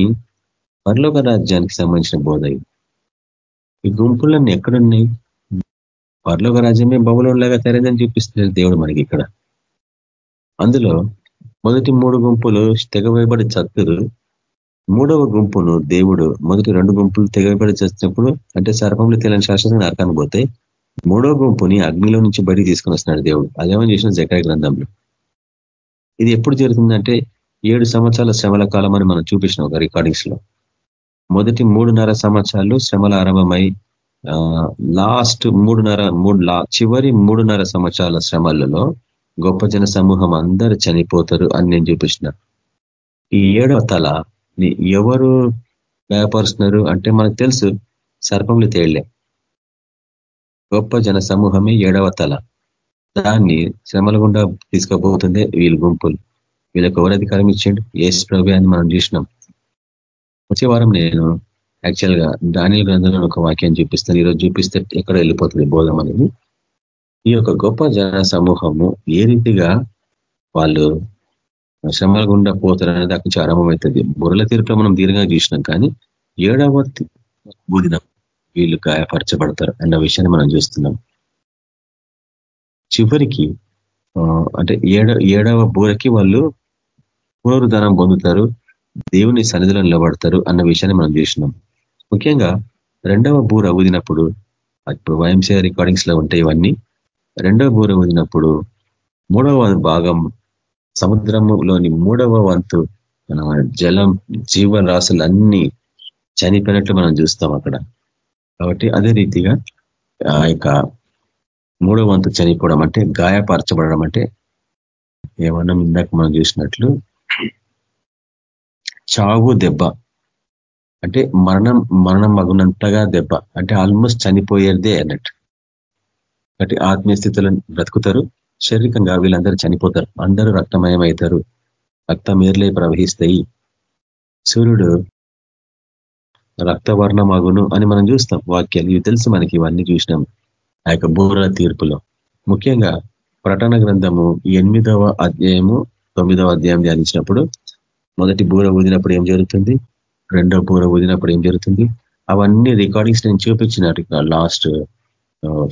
పరలోక రాజ్యానికి సంబంధించిన బోధయి ఈ గుంపులన్నీ ఎక్కడున్నాయి? పరలోక రాజ్యమే బబులోన్లాగా తెరదని చూపిస్తున్నారు దేవుడు మనకి ఇక్కడ. అందులో మొదటి మూడు గుంపులు తెగవేయబడి చత్తురు మూడవ గుంపును దేవుడు మొదటి రెండు గుంపులు తెగవేయబడి చచ్చినప్పుడు అంటే సర్పంలో తెలియని శాశ్వతంగా నరకాన్ని పోతే మూడో గుంపుని అగ్నిలో నుంచి బయటికి తీసుకుని వస్తున్నాడు దేవుడు. అదేమని చేసిన జకాయ గ్రంథంలో. ఇది ఎప్పుడు జరుగుతుందంటే ఏడు సంవత్సరాల శ్రమల కాలం అని మనం చూపించిన ఒక రికార్డింగ్స్లో. మొదటి మూడున్నర సంవత్సరాలు శ్రమల ఆరంభమై లాస్ట్ మూడున్నర మూడు చివరి మూడున్నర సంవత్సరాల శ్రమలలో గొప్ప జన సమూహం అందరు చనిపోతారు అని నేను చూపించిన. ఈ ఏడవ తల ఎవరు గాయపరుస్తున్నారు అంటే మనకు తెలుసు సర్పంలు తేళ్ళే. గొప్ప జన సమూహమే ఏడవ తల. దాన్ని శ్రమల గుండా తీసుకుపోతుంది వీళ్ళ గుంపులు. వీళ్ళకి ఎవరు అధికారం ఇచ్చిండు? ఏసు ప్రభు అని మనం చూసినాం. వచ్చే వారం నేను యాక్చువల్గా దాని గ్రంథంలో ఒక వాక్యం చూపిస్తాను ఈరోజు చూపిస్తే ఎక్కడ వెళ్ళిపోతుంది బోధం అనేది? ఈ యొక్క గొప్ప జన సమూహము ఏ రీతిగా వాళ్ళు శ్రమల గుండా పోతారనేది అక్కడి నుంచి ఆరంభమవుతుంది బుర్రల తీర్పులో మనం దీర్ఘంగా చూసినాం కానీ ఏడవ బోధినం వీళ్ళు గాయపరచబడతారు అన్న విషయాన్ని మనం చూస్తున్నాం. చివరికి అంటే ఏడ ఏడవ బూరకి వాళ్ళు పునరుద్ధానం పొందుతారు దేవుని సన్నిధిలో నిలబడతారు అన్న విషయాన్ని మనం చూసినాం. ముఖ్యంగా రెండవ బూర ఊదినప్పుడు ఇప్పుడు వైఎంసీఆర్ రికార్డింగ్స్లో ఉంటాయి ఇవన్నీ రెండవ బూర ఊదినప్పుడు మూడవ భాగం సముద్రంలోని మూడవ వంతు జలం జీవరాశులు రాశులన్నీ చనిపోయినట్లు మనం చూస్తాం అక్కడ. కాబట్టి అదే రీతిగా ఆ యొక్క మూడవ వంతు చనిపోవడం అంటే గాయపరచబడడం అంటే ఏమన్నా ఇందాక మనం చూసినట్లు చావు దెబ్బ అంటే మరణం మరణం మగునంతగా దెబ్బ. అంటే ఆల్మోస్ట్ చనిపోయేదే అన్నట్టు. కాబట్టి ఆత్మీయ స్థితిలో బ్రతుకుతారు. శారీరకంగా వీళ్ళందరూ చనిపోతారు. అందరూ రక్తమయం అవుతారు రక్తం ఏర్లే ప్రవహిస్తాయి. సూర్యుడు రక్తవర్ణమగును అని మనం చూస్తాం. వాక్యాలు ఇవి తెలుసు మనకి ఇవన్నీ చూసినాం. ఆ యొక్క బూర తీర్పులో. ముఖ్యంగా ప్రటన గ్రంథము ఎనిమిదవ అధ్యాయము తొమ్మిదవ అధ్యాయం ధ్యానించినప్పుడు మొదటి బూర ఊదినప్పుడు ఏం జరుగుతుంది? రెండవ పూర ఊదినప్పుడు ఏం జరుగుతుంది? అవన్నీ రికార్డింగ్స్ నేను చూపించిన లాస్ట్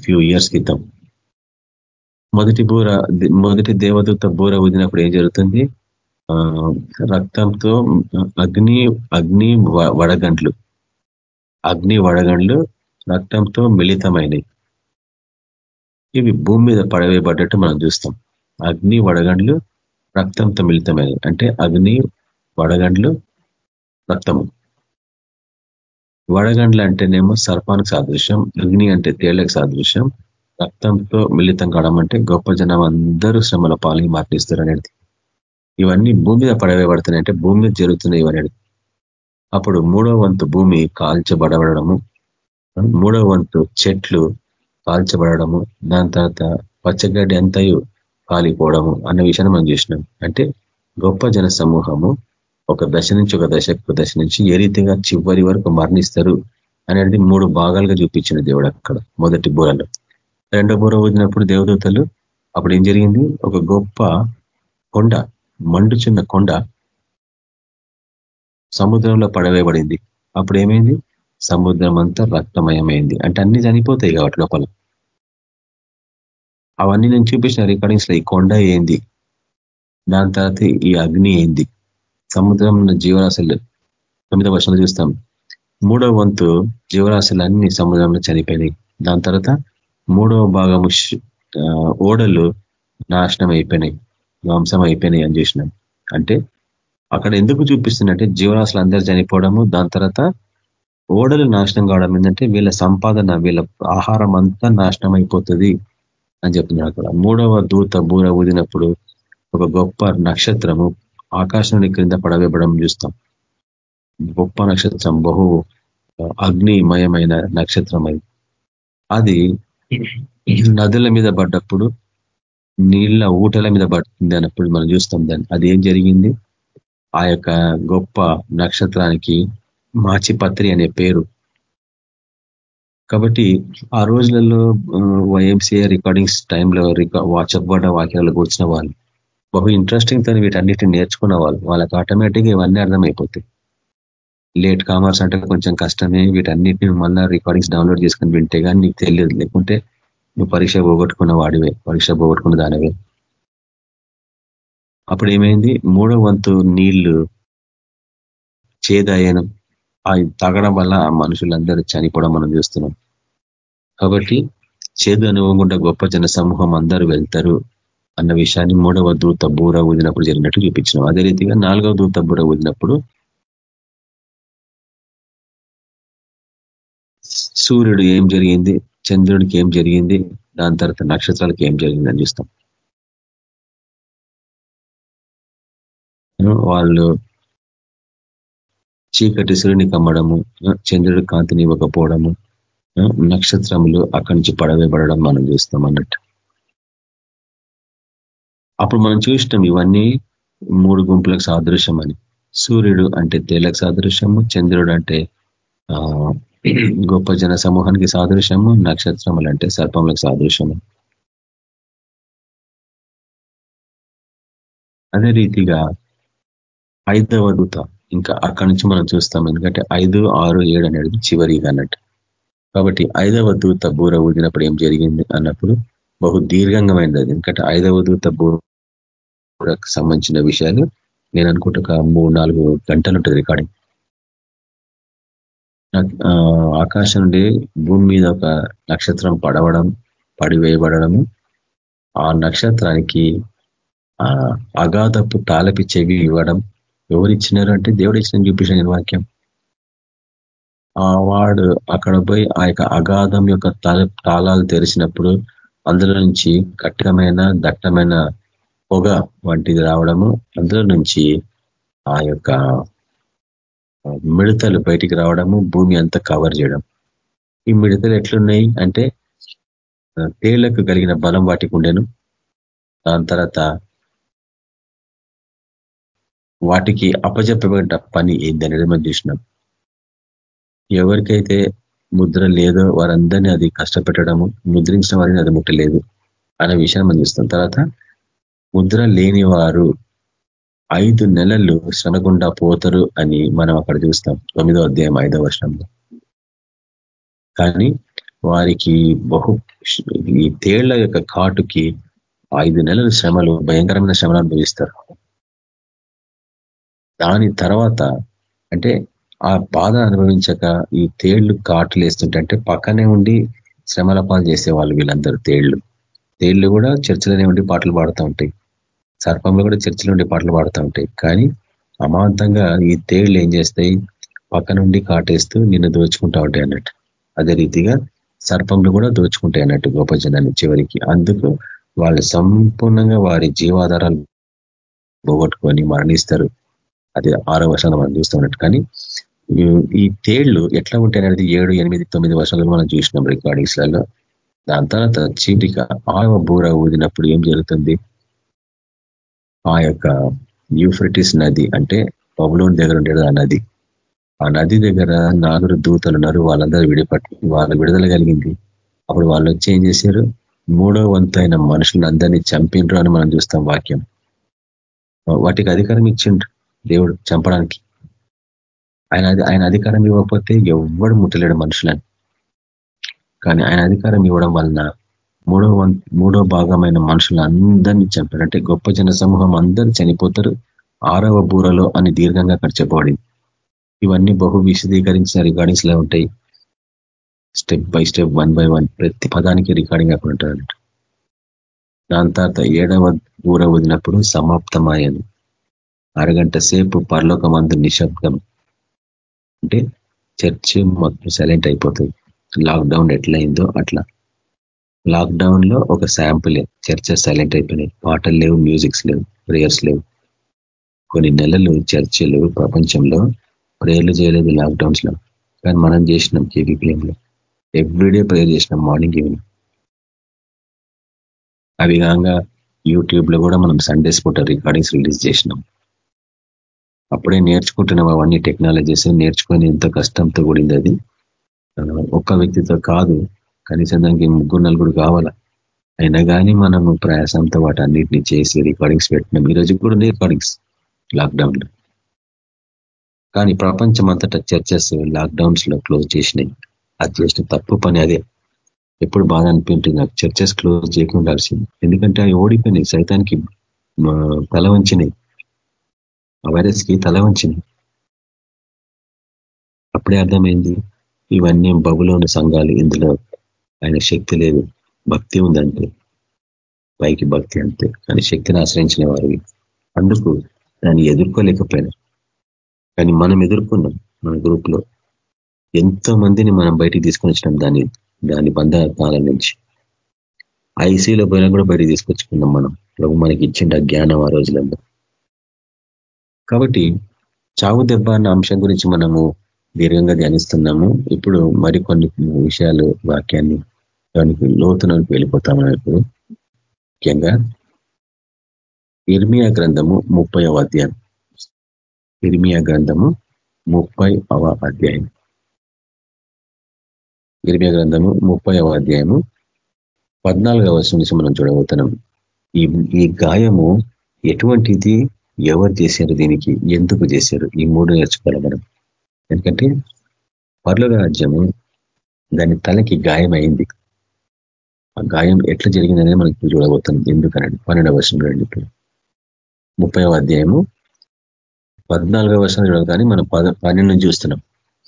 ఫ్యూ ఇయర్స్ క్రితం. మొదటి బూర మొదటి దేవదూత బూర వదినప్పుడు ఏం జరుగుతుంది? రక్తంతో అగ్ని అగ్ని వడగండ్లు. అగ్ని వడగండ్లు రక్తంతో మిళితమైనవి ఇవి భూమి మీద పడవేయబడ్డట్టు మనం చూస్తాం. అగ్ని వడగండ్లు రక్తంతో మిళితమైనవి అంటే అగ్ని వడగండ్లు రక్తము. వడగండ్లు అంటేనేమో సర్పానికి సాదృశ్యం అగ్ని అంటే తేళ్ళకు సాదృశ్యం రక్తంతో మిళితం కావడం అంటే గొప్ప జనం అందరూ శ్రమల పాలి మార్పిస్తారు అనేది. ఇవన్నీ భూమి మీద పడవేయబడుతున్నాయి అంటే భూమి మీద జరుగుతున్నాయి ఇవన్నీ. అప్పుడు మూడో వంతు భూమి కాల్చబడబడము. మూడో వంతు చెట్లు కాల్చబడము దాని తర్వాత పచ్చగడ్డి అంతయు కాలిపోవడము అన్న విషయాన్ని మనం చూసినాం. అంటే గొప్ప జన సమూహము. ఒక దశ నుంచి ఒక దశ దశ నుంచి ఏ రీతిగా చివరి వరకు మరణిస్తారు అనేది మూడు భాగాలుగా చూపించిన దేవుడు అక్కడ మొదటి బూరలో. రెండో బూర వదిలినప్పుడు దేవదూతలు అప్పుడు ఏం జరిగింది? ఒక గొప్ప కొండ మండుచున్న కొండ సముద్రంలో పడవేయబడింది. అప్పుడు ఏమైంది? సముద్రం అంతా రక్తమయమైంది. అంటే అన్ని చనిపోతాయి కాబట్టి లోపల. అవన్నీ నేను చూపించిన రికార్డింగ్స్లో ఈ కొండ ఏంది? దాని తర్వాత ఈ అగ్ని ఏంది? సముద్రం జీవరాశులు తొమ్మిదవ వర్షంలో చూస్తాం. మూడవ వంతు జీవరాశులన్నీ అన్ని సముద్రంలో చనిపోయినాయి. దాని తర్వాత మూడవ భాగము ఓడలు నాశనం అయిపోయినాయి. ధ్వంసం అయిపోయినాయి అని చూసినాం. అంటే అక్కడ ఎందుకు చూపిస్తుందంటే జీవరాశులు అందరూ చనిపోవడము దాని తర్వాత ఓడలు నాశనం కావడం ఏంటంటే వీళ్ళ సంపాదన వీళ్ళ ఆహారం అంతా నాశనం అయిపోతుంది అని చెప్తున్నారు అక్కడ. మూడవ దూత బూర ఊదినప్పుడు ఒక గొప్ప నక్షత్రము ఆకాశాన్ని క్రింద పడవేయబడం చూస్తాం. గొప్ప నక్షత్రం బహు అగ్నిమయమైన నక్షత్రం అది అది నదుల మీద పడ్డప్పుడు నీళ్ళ ఊటల మీద పడుతుంది అన్నప్పుడు మనం చూస్తాం దాన్ని. అది ఏం జరిగింది? ఆ యొక్క గొప్ప నక్షత్రానికి మాచిపత్రి అనే పేరు. కాబట్టి ఆ రోజులలో వైఎంసీఏ రికార్డింగ్స్ టైంలో చెప్పబడ్డ వాక్యాలు కూర్చున్న వాళ్ళు బహు ఇంట్రెస్టింగ్తో వీటన్నిటిని నేర్చుకున్న వాళ్ళు. వాళ్ళకి ఆటోమేటిక్గా ఇవన్నీ అర్థమైపోతాయి. లేట్ కామర్స్ అంటే కొంచెం కష్టమే. వీటన్నిటిని మళ్ళీ రికార్డింగ్స్ డౌన్లోడ్ చేసుకుని వింటే కానీ నీకు తెలియదు. లేకుంటే నువ్వు పరీక్ష పోగొట్టుకున్న వాడివే. పరీక్ష పోగొట్టుకున్న దానివే. అప్పుడు ఏమైంది? మూడో వంతు నీళ్ళు చేదాయనం. అవి తాగడం వల్ల మనుషులందరూ చనిపోవడం మనం చూస్తున్నాం. కాబట్టి చేదు అనుభవం గుండా గొప్ప జన సమూహం అందరూ వెళ్తారు. అన్న విషయాన్ని మూడవ దూత బూర ఊదినప్పుడు జరిగినట్టు చూపించినాం. అదే రీతిగా నాలుగవ దూత బూర ఊదినప్పుడు సూర్యుడు ఏం జరిగింది? చంద్రుడికి ఏం జరిగింది? దాని తర్వాత నక్షత్రాలకి ఏం జరిగింది అని చూస్తాం. వాళ్ళు చీకటి సూర్యుని కమ్మడము చంద్రుడి కాంతిని ఇవ్వకపోవడము నక్షత్రములు అక్కడి నుంచి పడవేయబడడం మనం చూస్తాం అన్నట్టు. అప్పుడు మనం చూసినాం ఇవన్నీ మూడు గుంపులకు సాదృశ్యం అని. సూర్యుడు అంటే తేలకు సాదృశ్యము చంద్రుడు అంటే గొప్ప జన సమూహానికి సాదృశ్యము నక్షత్రములు అంటే సర్పములకు సాదృశ్యము. అదే రీతిగా ఐదవ దూత ఇంకా అక్కడి నుంచి మనం చూస్తాం ఎందుకంటే ఐదు ఆరు ఏడు అనేది చివరిగా అన్నట్టు. కాబట్టి ఐదవ దూత బూర ఊదినప్పుడు ఏం జరిగింది అన్నప్పుడు బహు దీర్ఘంగమైనది. అది ఎందుకంటే ఐదవ దూత బూరకు సంబంధించిన విషయాలు నేను అనుకుంటే ఒక మూడు నాలుగు గంటలు ఉంటుంది రికార్డింగ్ ఆకాశం నుండి భూమి మీద ఒక నక్షత్రం పడవడం పడివేయబడము ఆ నక్షత్రానికి అగాధపు తాళపిచ్చేవి ఇవ్వడం. ఎవరిచ్చినారు అంటే దేవుడు ఇచ్చిన చూపించిన వాక్యం ఆ వాడు అక్కడ పోయి ఆ యొక్క అగాధం యొక్క తాళాలు తెరిచినప్పుడు అందులో నుంచి కట్టకమైన దట్టమైన పొగ వంటిది రావడము అందులో నుంచి ఆ యొక్క మిడతలు బయటికి రావడము భూమి అంతా కవర్ చేయడం. ఈ మిడతలు ఎట్లున్నాయి అంటే తేళ్ళకు కలిగిన బలం వాటికి ఉండేను. దాని తర్వాత వాటికి అపజెప్పబడ్డ పని ఏందనేది మనం చూసినాం. ఎవరికైతే ముద్ర లేదో వారందరినీ అది కష్టపెట్టడము ముద్రించిన వారిని అది ముట్టలేదు అనే విషయాన్ని మనం చూస్తాం. తర్వాత ముద్ర లేని వారు ఐదు నెలలు శ్రమగుండా పోతారు అని మనం అక్కడ చూస్తాం. తొమ్మిదో అధ్యాయం ఐదో వర్షంలో కానీ వారికి బహు ఈ తేళ్ళ యొక్క కాటుకి ఐదు నెలల శ్రమలు భయంకరమైన శ్రమలు అనుభవిస్తారు. దాని తర్వాత అంటే ఆ బాధ అనుభవించక ఈ తేళ్ళు కాటులు వేస్తుంటే పక్కనే ఉండి శ్రమల పాలు చేసేవాళ్ళు వీళ్ళందరూ తేళ్ళు. తేళ్ళు కూడా చర్చలోనే ఉండి పాటలు పాడుతూ ఉంటాయి. సర్పంలో కూడా చర్చలు ఉండి పాటలు పాడుతూ ఉంటాయి. కానీ అమాంతంగా ఈ తేళ్ళు ఏం చేస్తాయి? పక్క నుండి కాటేస్తూ నిన్ను దోచుకుంటా ఉంటాయి అన్నట్టు. అదే రీతిగా సర్పంలు కూడా దోచుకుంటాయి అన్నట్టు గొప్ప జనాన్ని చివరికి. అందుకు వాళ్ళు సంపూర్ణంగా వారి జీవాధారాలు పోగొట్టుకొని మరణిస్తారు. అది ఆరో వర్షాలు మనం చూస్తున్నట్టు కానీ ఈ తేళ్ళు ఎట్లా ఉంటాయి అనేది ఏడు ఎనిమిది తొమ్మిది వర్షాలు మనం చూసినాం రికార్డింగ్స్లలో. దాని తర్వాత చీటిక ఆవ బూర ఊదినప్పుడు ఏం జరుగుతుంది? ఆ యొక్క యూఫ్రిటిస్ నది అంటే పబులోని దగ్గర ఉండేది ఆ నది. ఆ నది దగ్గర నాలుగు దూతలు ఉన్నారు వాళ్ళందరూ విడిపట్టి వాళ్ళు విడుదల కలిగింది. అప్పుడు వాళ్ళు వచ్చి ఏం చేశారు? మూడో వంతైన మనుషులను అందరినీ చంపిండ్రు అని మనం చూస్తాం వాక్యం. వాటికి అధికారం ఇచ్చిండ్రు దేవుడు చంపడానికి. ఆయన ఆయన అధికారం ఇవ్వకపోతే ఎవ్వడు ముట్టలేడు మనుషులని. కానీ ఆయన అధికారం ఇవ్వడం వలన మూడో మూడో భాగమైన మనుషులు అందరినీ చంపారు అంటే గొప్ప జన సమూహం అందరూ చనిపోతారు. ఆరవ బూరలో అని దీర్ఘంగా అక్కడ చెప్పబడింది. ఇవన్నీ బహు విశదీకరించిన రికార్డింగ్స్లో ఉంటాయి. Step by step one by one ప్రతి పదానికి రికార్డింగ్ అక్కడ ఉంటారంట దాని తర్వాత ఏడవ బూర వదినప్పుడు సమాప్తమాయని అరగంట సేపు పరలోకమందు నిశ్శబ్దం. అంటే చర్చ్ మొత్తం సైలెంట్ అయిపోతుంది. లాక్డౌన్ ఎట్లయిందో అట్లా. లాక్డౌన్లో ఒక శాంపులే చర్చెస్ సైలెంట్ అయిపోయినాయి. పాటలు లేవు మ్యూజిక్స్ లేవు ప్రేయర్స్ లేవు. కొన్ని నెలలు చర్చిలు ప్రపంచంలో ప్రేయర్లు చేయలేదు లాక్డౌన్స్లో. కానీ మనం చేసినాం కేబీపీఎంలో ఎవ్రీడే ప్రేయర్ చేసినాం మార్నింగ్ ఈవినింగ్ అవి కాగా యూట్యూబ్లో కూడా మనం సండేస్ పూట రికార్డింగ్స్ రిలీజ్ చేసినాం. అప్పుడే నేర్చుకుంటున్నాం అవన్నీ టెక్నాలజీస్. నేర్చుకొని ఎంతో కష్టంతో కూడింది అది. ఒక్క వ్యక్తితో కాదు కనీసం దానికి ముగ్గురు నలుగురు కావాలా? అయినా కానీ మనము ప్రయాసంతో వాటన్నిటిని చేసి రికార్డింగ్స్ పెట్టినాం ఈ రోజు కూడా రికార్డింగ్స్ లాక్డౌన్లో కానీ ప్రపంచం అంతటా చర్చెస్ లాక్డౌన్స్లో క్లోజ్ చేసినాయి. అది చేసిన తప్పు పని అదే. ఎప్పుడు బాధ అనిపించింది నాకు. చర్చెస్ క్లోజ్ చేయకుండా ఎందుకంటే అవి ఓడిపోయినాయి. సైతానికి తల వంచినాయి. ఆ వైరస్కి తల వంచింది. అప్పుడే అర్థమైంది ఇవన్నీ బబులోని సంఘాలు ఇందులో ఆయన శక్తి లేదు భక్తి ఉందంటే. పైకి భక్తి అంతే కానీ శక్తిని ఆశ్రయించిన వారివి. అందుకు దాన్ని ఎదుర్కోలేకపోయినారు కానీ మనం ఎదుర్కొన్నాం మన గ్రూప్లో ఎంతో మందిని మనం బయటికి తీసుకొని వచ్చినాం దాన్ని దాని బంధకాల నుంచి. ఐసీలో పోయినా కూడా బయటికి తీసుకొచ్చుకున్నాం మనం. ప్రభు మనకి ఇచ్చిండ జ్ఞానం ఆ రోజులలో కాబట్టి చావు దెబ్బ అన్న అంశం గురించి మనము దీర్ఘంగా ధ్యానిస్తున్నాము. ఇప్పుడు మరికొన్ని విషయాలు వాక్యాన్ని దానికి లోతునకు వెళ్ళిపోతాము ఇప్పుడు. ముఖ్యంగా ఇర్మియా గ్రంథము ముప్పై అధ్యాయం. ఇర్మియా గ్రంథము ముప్పై అవ అధ్యాయం. ఇర్మియా గ్రంథము ముప్పై అధ్యాయము పద్నాలుగవ వర్షం నుంచి మనం చూడబోతున్నాం. ఈ గాయము ఎటువంటిది? ఎవరు చేశారు దీనికి? ఎందుకు చేశారు? ఈ మూడు నేర్చుకోవాలి మనం ఎందుకంటే పర్ల రాజ్యము దాని తలకి గాయమైంది. ఆ గాయం ఎట్లా జరిగిందనేది మనకి చూడబోతున్నాం. ఎందుకనండి పన్నెండవ వర్షం రెండు ఇప్పుడు. ముప్పై అధ్యాయము పద్నాలుగవ వర్షం చూడాలి కానీ మనం పద పన్నెండు చూస్తున్నాం.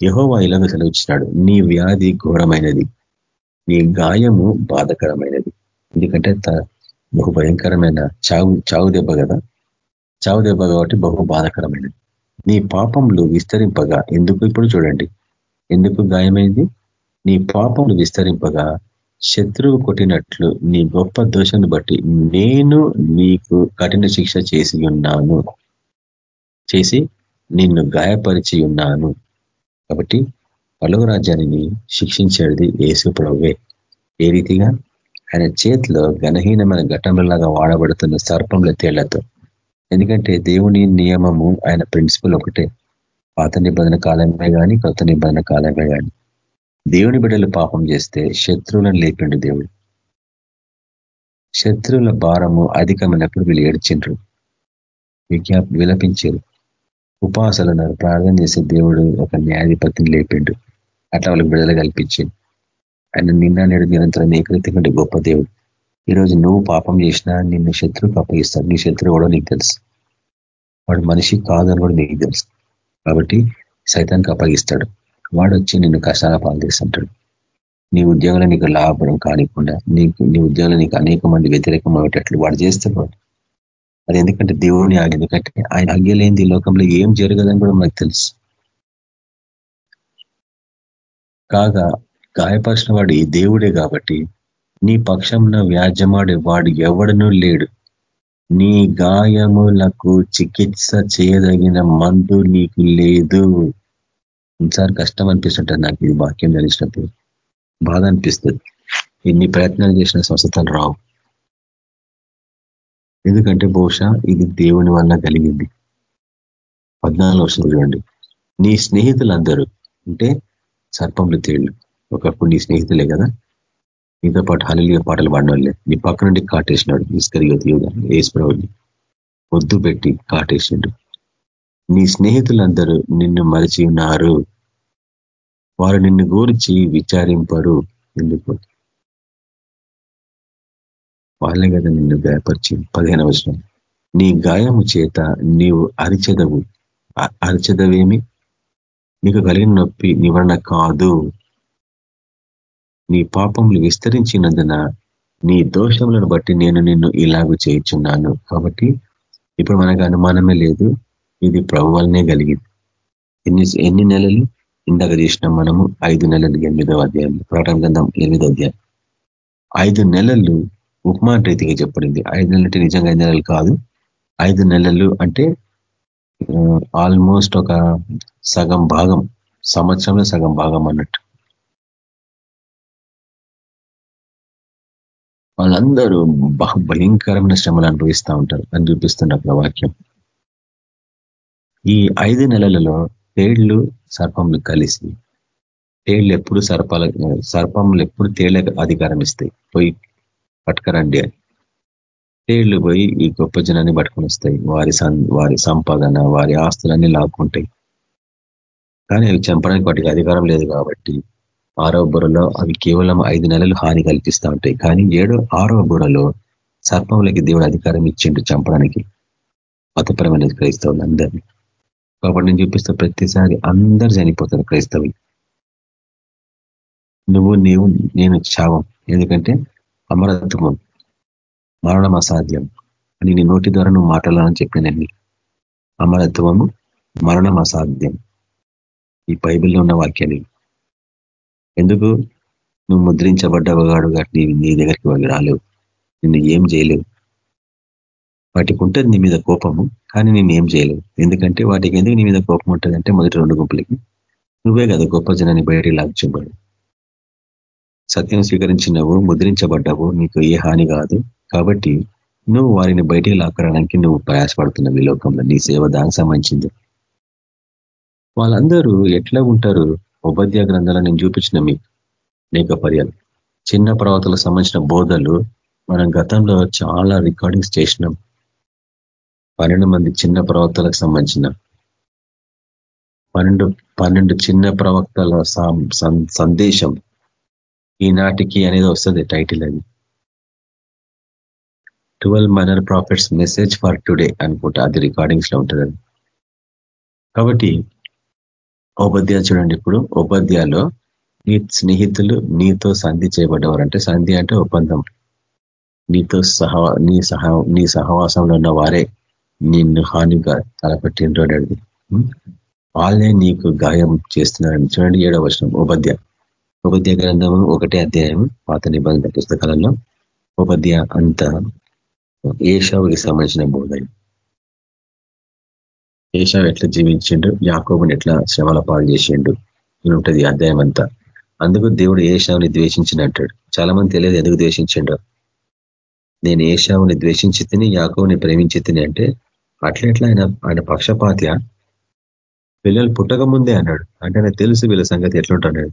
యహోవా ఇలాగ సెలవిచ్చినాడు. నీ వ్యాధి ఘోరమైనది. నీ గాయము బాధకరమైనది. ఎందుకంటే బహు భయంకరమైన చావు చావు దెబ్బ కదా. చావు దెబ్బ కాబట్టి బహు బాధకరమైనది. నీ పాపములు విస్తరింపగా ఎందుకు ఇప్పుడు చూడండి. ఎందుకు గాయమైంది? నీ పాపములు విస్తరింపగా శత్రువు కొట్టినట్లు నీ గొప్ప దోషాన్ని బట్టి నేను నీకు కఠిన శిక్ష చేసి ఉన్నాను. చేసి నిన్ను గాయపరిచి ఉన్నాను. కాబట్టి పలువు రాజ్యాన్ని శిక్షించేది ఏసు ప్రభువే. ఏ రీతిగా? ఆయన చేతిలో ఘనహీనమైన ఘటనలాగా వాడబడుతున్న సర్పంల తేళ్ళతో. ఎందుకంటే దేవుని నియమము ఆయన ప్రిన్సిపల్ ఒకటే. పాత నిబంధన కాలమే కానీ కొత్త నిబంధన కాలమే కానీ దేవుని బిడ్డలు పాపం చేస్తే శత్రువులను లేపిండు దేవుడు. శత్రువుల భారము అధికమైనప్పుడు వీళ్ళు ఏడ్చిండ్రు. విజ్ఞా విలపించారు. ఉపాసలు ప్రార్థన చేసే దేవుడు ఒక న్యాయాధిపతిని లేపిండు. అట్లా వాళ్ళకి బిడ్డలు కల్పించింది ఆయన నిన్న నేడు నిరంతరం ఏకరీతి గొప్ప దేవుడు. ఈరోజు నువ్వు పాపం చేసినా నిన్ను శత్రువుకి అప్పగిస్తాడు నీ శత్రువు కూడా నీకు తెలుసు. వాడు మనిషి కాదని కూడా నీకు తెలుసు. కాబట్టి సైతానికి అప్పగిస్తాడు. వాడు వచ్చి నిన్ను కష్టాల పాలు చేస్తుంటాడు. నీ ఉద్యోగంలో నీకు లాభం కానికుండా నీకు నీ ఉద్యోగంలో నీకు అనేక మంది వ్యతిరేకం అయ్యేటట్లు వాడు చేస్తాడు వాడు. అది ఎందుకంటే దేవుని ఆగి ఎందుకంటే ఆయన ఆజ్ఞలేంది లోకంలో ఏం జరగదని కూడా మనకు తెలుసు. కాగా గాయపరిచిన వాడు ఈ దేవుడే కాబట్టి నీ పక్షంలో వ్యాజ్యమాడే వాడు ఎవడనూ లేడు. నీ గాయములకు చికిత్స చేయదగిన మందు నీకు లేదు. ఇంసారి కష్టం అనిపిస్తుంటుంది నాకు ఇది వాక్యం తెలిసినప్పుడు. బాధ అనిపిస్తుంది. ఎన్ని ప్రయత్నాలు చేసిన స్వస్థతలు రావు. ఎందుకంటే బహుశా ఇది దేవుని వల్ల కలిగింది. పద్నాలుగు వర్షాలు చూడండి. నీ స్నేహితులందరూ అంటే సర్పంలు తేళ్ళు ఒకప్పుడు నీ స్నేహితులే కదా? మీతో పాటు హలీలియ పాటలు పాడిన వాళ్ళే నీ పక్క నుండి కాటేసినాడు ఇస్కరియోతి ఏసుప్రభుని వద్దు పెట్టి కాటేసిండు. నీ స్నేహితులందరూ నిన్ను మరిచి ఉన్నారు. వారు నిన్ను గూర్చి విచారింపరు ఎందుకు? వాళ్ళే కదా నిన్ను గాయపరిచి పదిహేను అవసరం నీ గాయము చేత నీవు అరిచెదవు. అరిచెదవేమి? నీకు కలిగిన నొప్పి నివారణ కాదు. నీ పాపములు విస్తరించినందున నీ దోషములను బట్టి నేను నిన్ను ఇలాగ చేయించున్నాను. కాబట్టి ఇప్పుడు మనకు అనుమానమే లేదు. ఇది ప్రభు వల్లనే కలిగింది. ఎన్ని ఎన్ని నెలలు ఇందాక చేసిన మనము ఐదు నెలలు ఎనిమిదవ అధ్యాయం ప్రకటన గ్రంథం ఎనిమిదో అధ్యాయం. ఐదు నెలలు ఉపమాన రీతిగా చెప్పడింది ఐదు నెలలు అంటే నిజంగా ఐదు నెలలు కాదు. ఐదు నెలలు అంటే ఆల్మోస్ట్ ఒక సగం భాగం సంవత్సరంలో సగం భాగం అన్నట్టు. వాళ్ళందరూ బహు భయంకరమైన శ్రమలు అనుభవిస్తూ ఉంటారు. అని చూపిస్తున్న అక్కడ వాక్యం. ఈ ఐదు నెలలలో తేళ్ళు సర్పంలు కలిసి తేళ్ళు ఎప్పుడు సర్పాల సర్పంలు ఎప్పుడు తేళ్ళ అధికారం ఇస్తాయి. పోయి పట్టుకరండి అని. తేళ్ళు పోయి ఈ గొప్ప జనాన్ని పట్టుకొని వస్తాయి. వారి వారి సంపాదన వారి ఆస్తులన్నీ లాక్కుంటాయి. కానీ అవి చంపడానికి వాటికి అధికారం లేదు కాబట్టి ఆరవ బుర్రలో అవి కేవలం ఐదు నెలలు హాని కల్పిస్తూ ఉంటాయి. కానీ ఏడో ఆరవ బుర్రలో సర్పములకి దేవుడు అధికారం ఇచ్చిండు చంపడానికి. మతపరమైన క్రైస్తవులు అందరినీ. కాబట్టి నేను చూపిస్తే ప్రతిసారి అందరు చనిపోతారు క్రైస్తవులు. నువ్వు నీవు నేను చావం ఎందుకంటే అమరత్వం మరణం అసాధ్యం అని నీ నోటి ద్వారా నువ్వు మాట్లాడాలని చెప్పినండి అమరత్వము మరణం అసాధ్యం. ఈ బైబిల్లో ఉన్న వాక్యాన్ని ఎందుకు? నువ్వు ముద్రించబడ్డవగాడు నీ నీ దగ్గరికి వాళ్ళు రాలేవు. నిన్ను ఏం చేయలేవు. వాటికి ఉంటుంది నీ మీద కోపము కానీ నేను ఏం చేయలేవు. ఎందుకంటే వాటికి ఎందుకు నీ మీద కోపం ఉంటుంది అంటే మొదటి రెండు గుంపులకి. నువ్వే కదా గొప్ప జనాన్ని బయటికి లాగుచున్నాడు సత్యం స్వీకరించినవు ముద్రించబడ్డావు నీకు ఏ హాని కాదు. కాబట్టి నువ్వు వారిని బయటికి లాక్కడానికి నువ్వు ప్రయాసపడుతున్నావు ఈ లోకంలో. నీ సేవ దానికి సంబంధించింది. వాళ్ళందరూ ఎట్లా ఉంటారు? ఉపాధ్యాయ గ్రంథాలు నేను చూపించిన మీకు అనేక పర్యాలు. చిన్న ప్రవర్తలకు సంబంధించిన బోధలు మనం గతంలో చాలా రికార్డింగ్స్ చేసినాం. పన్నెండు మంది చిన్న ప్రవక్తలకు సంబంధించిన పన్నెండు పన్నెండు చిన్న ప్రవక్తల సందేశం ఈనాటికి అనేది వస్తుంది టైటిల్ అది. Twelve minor prophets message for today అనుకుంటా అది రికార్డింగ్స్లో ఉంటుంది కాబట్టి ఉపాధ్యాయ చూడండి ఇప్పుడు. ఉపాధ్యాయులో నీ స్నేహితులు నీతో సంధి చేయబడ్డవారు అంటే సంధి అంటే ఒప్పందం. నీతో సహ నీ సహ నీ సహవాసంలో ఉన్న వారే నిన్ను హానిగా తలపెట్టింటాడు వాళ్ళే నీకు గాయం చేస్తున్నారని. చూడండి ఏడవ వర్షం ఉపాధ్య ఉపాధ్య గ్రంథము ఒకటే అధ్యాయం పాత నిబంధన పుస్తకాలలో ఉపాధ్య అంత ఏషావుకి సంబంధించిన బోధం ఏషావు ఎట్లా జీవించిండు? యాకోబుని ఎట్లా శ్రమల పాలు చేసిండు? ఉంటుంది అధ్యాయం అంతా. అందుకు దేవుడు ఏషావుని ద్వేషించినట్టాడు చాలా మంది తెలియదు ఎందుకు ద్వేషించిండో. నేను ఏషావుని ద్వేషించి తిని యాకోవుని ప్రేమించి తిని అంటే అట్లెట్లా ఆయన ఆయన పక్షపాత్య? పిల్లలు పుట్టక ముందే అన్నాడు. అంటే ఆయన తెలుసు వీళ్ళ సంగతి ఎట్లుంటున్నాడు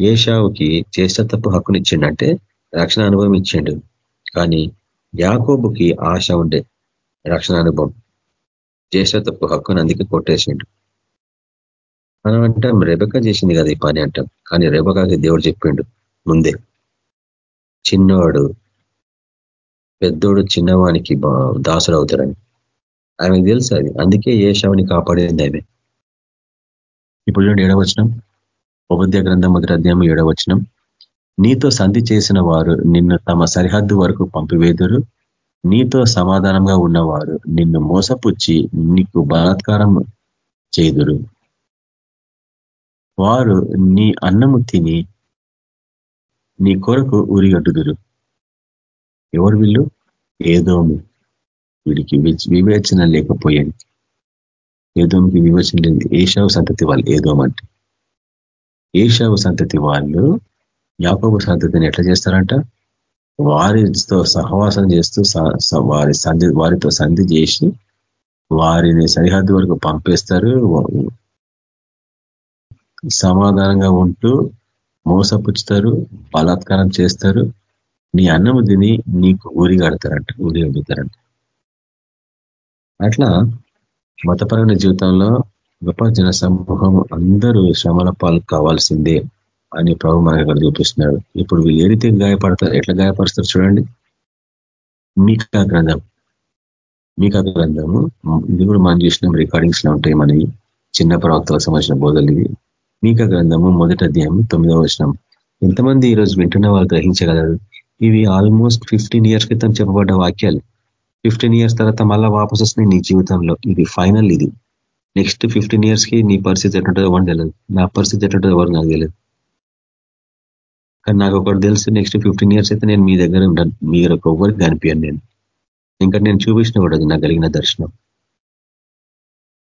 ఏషావుకి చేష్టతప్పు హక్కునిచ్చిండంటే రక్షణ అనుభవం ఇచ్చిండు. కానీ యాకోబుకి ఆశ ఉండే రక్షణ అనుభవం. జ్యేష్ఠతప్పు హక్కును అందుకే కొట్టేసిండు. మనం అంటాం రెబక చేసింది కదా ఈ పని అంటాం. కానీ రెబకాకి దేవుడు చెప్పిండు ముందే. చిన్నవాడు పెద్దోడు చిన్నవానికి దాసుడు అవుతారని ఆమెకు తెలుసు అది. అందుకే ఏ శవని కాపాడేది ఆమె. ఇప్పుడు చూడండి ఏడవచనం ఉపద్య గ్రంథం మొదటి అధ్యాయం ఏడవచనం నీతో సంధి చేసిన వారు నిన్ను తమ సరిహద్దు వరకు పంపివేదురు. నీతో సమాధానంగా ఉన్నవారు నిన్ను మోసపుచ్చి నీకు బలాత్కారం చేదురు వారు నీ అన్నము తిని నీ కొరకు ఉరిగడ్డుదురు ఎవరు వీళ్ళు? ఏదోము. వీడికి వివేచన లేకపోయాను ఏదోమికి వివేచన లేదు. ఏషావు సంతతి వాళ్ళు ఏదోమంటే ఏషావు సంతతి వాళ్ళు యాకోబు సంతతిని ఎట్లా చేస్తారంట? వారితో సహవాసం చేస్తూ వారి సంధి వారితో సంధి చేసి వారిని సరిహద్దు వరకు పంపేస్తారు. సమాధానంగా ఉంటూ మోసపుచ్చుతారు బలాత్కారం చేస్తారు. నీ అన్నము తిని నీకు ఊరి కడతారంట ఊరి అడుగుతారంట అట్లా మతపరమైన జీవితంలో గొప్ప జన సమూహం అందరూ శ్రమల పాలు కావాల్సిందే. అని ప్రభు మనకి అక్కడ చూపిస్తున్నాడు ఇప్పుడు వీళ్ళు ఏ రీతి గాయపడతారు ఎట్లా గాయపరుస్తారు చూడండి. మీకా గ్రంథం. మీకా గ్రంథము. ఇది కూడా మనం చూసినాం రికార్డింగ్స్లో ఉంటాయి మనవి. చిన్న ప్రవక్తలకు సంబంధించిన బోధలు ఇవి. మీకా గ్రంథము మొదటి అధ్యాయం తొమ్మిదవ వచనం. ఎంతమంది ఈరోజు వింటున్న వాళ్ళు గ్రహించగలరు? ఇవి ఆల్మోస్ట్ ఫిఫ్టీన్ ఇయర్స్ క్రితం చెప్పబడ్డ వాక్యాలు. ఫిఫ్టీన్ ఇయర్స్ తర్వాత మళ్ళా వాపస్ వస్తున్నాయి నీ జీవితంలో. ఇది ఫైనల్ ఇది. నెక్స్ట్ ఫిఫ్టీన్ ఇయర్స్కి నీ పరిస్థితి ఎట్టుంటుందో ఎవరు తెలియదు నా పరిస్థితి ఎట్టుంటుందో ఎవరు నాకు తెలియదు కానీ నాకు ఒకటి తెలుసు నెక్స్ట్ ఫిఫ్టీన్ ఇయర్స్ అయితే నేను మీ దగ్గర ఉండను మీరు ఒక్కొక్కరికి కనిపించాను నేను. ఇంకా నేను చూపించిన కూడా నాకు కలిగిన దర్శనం.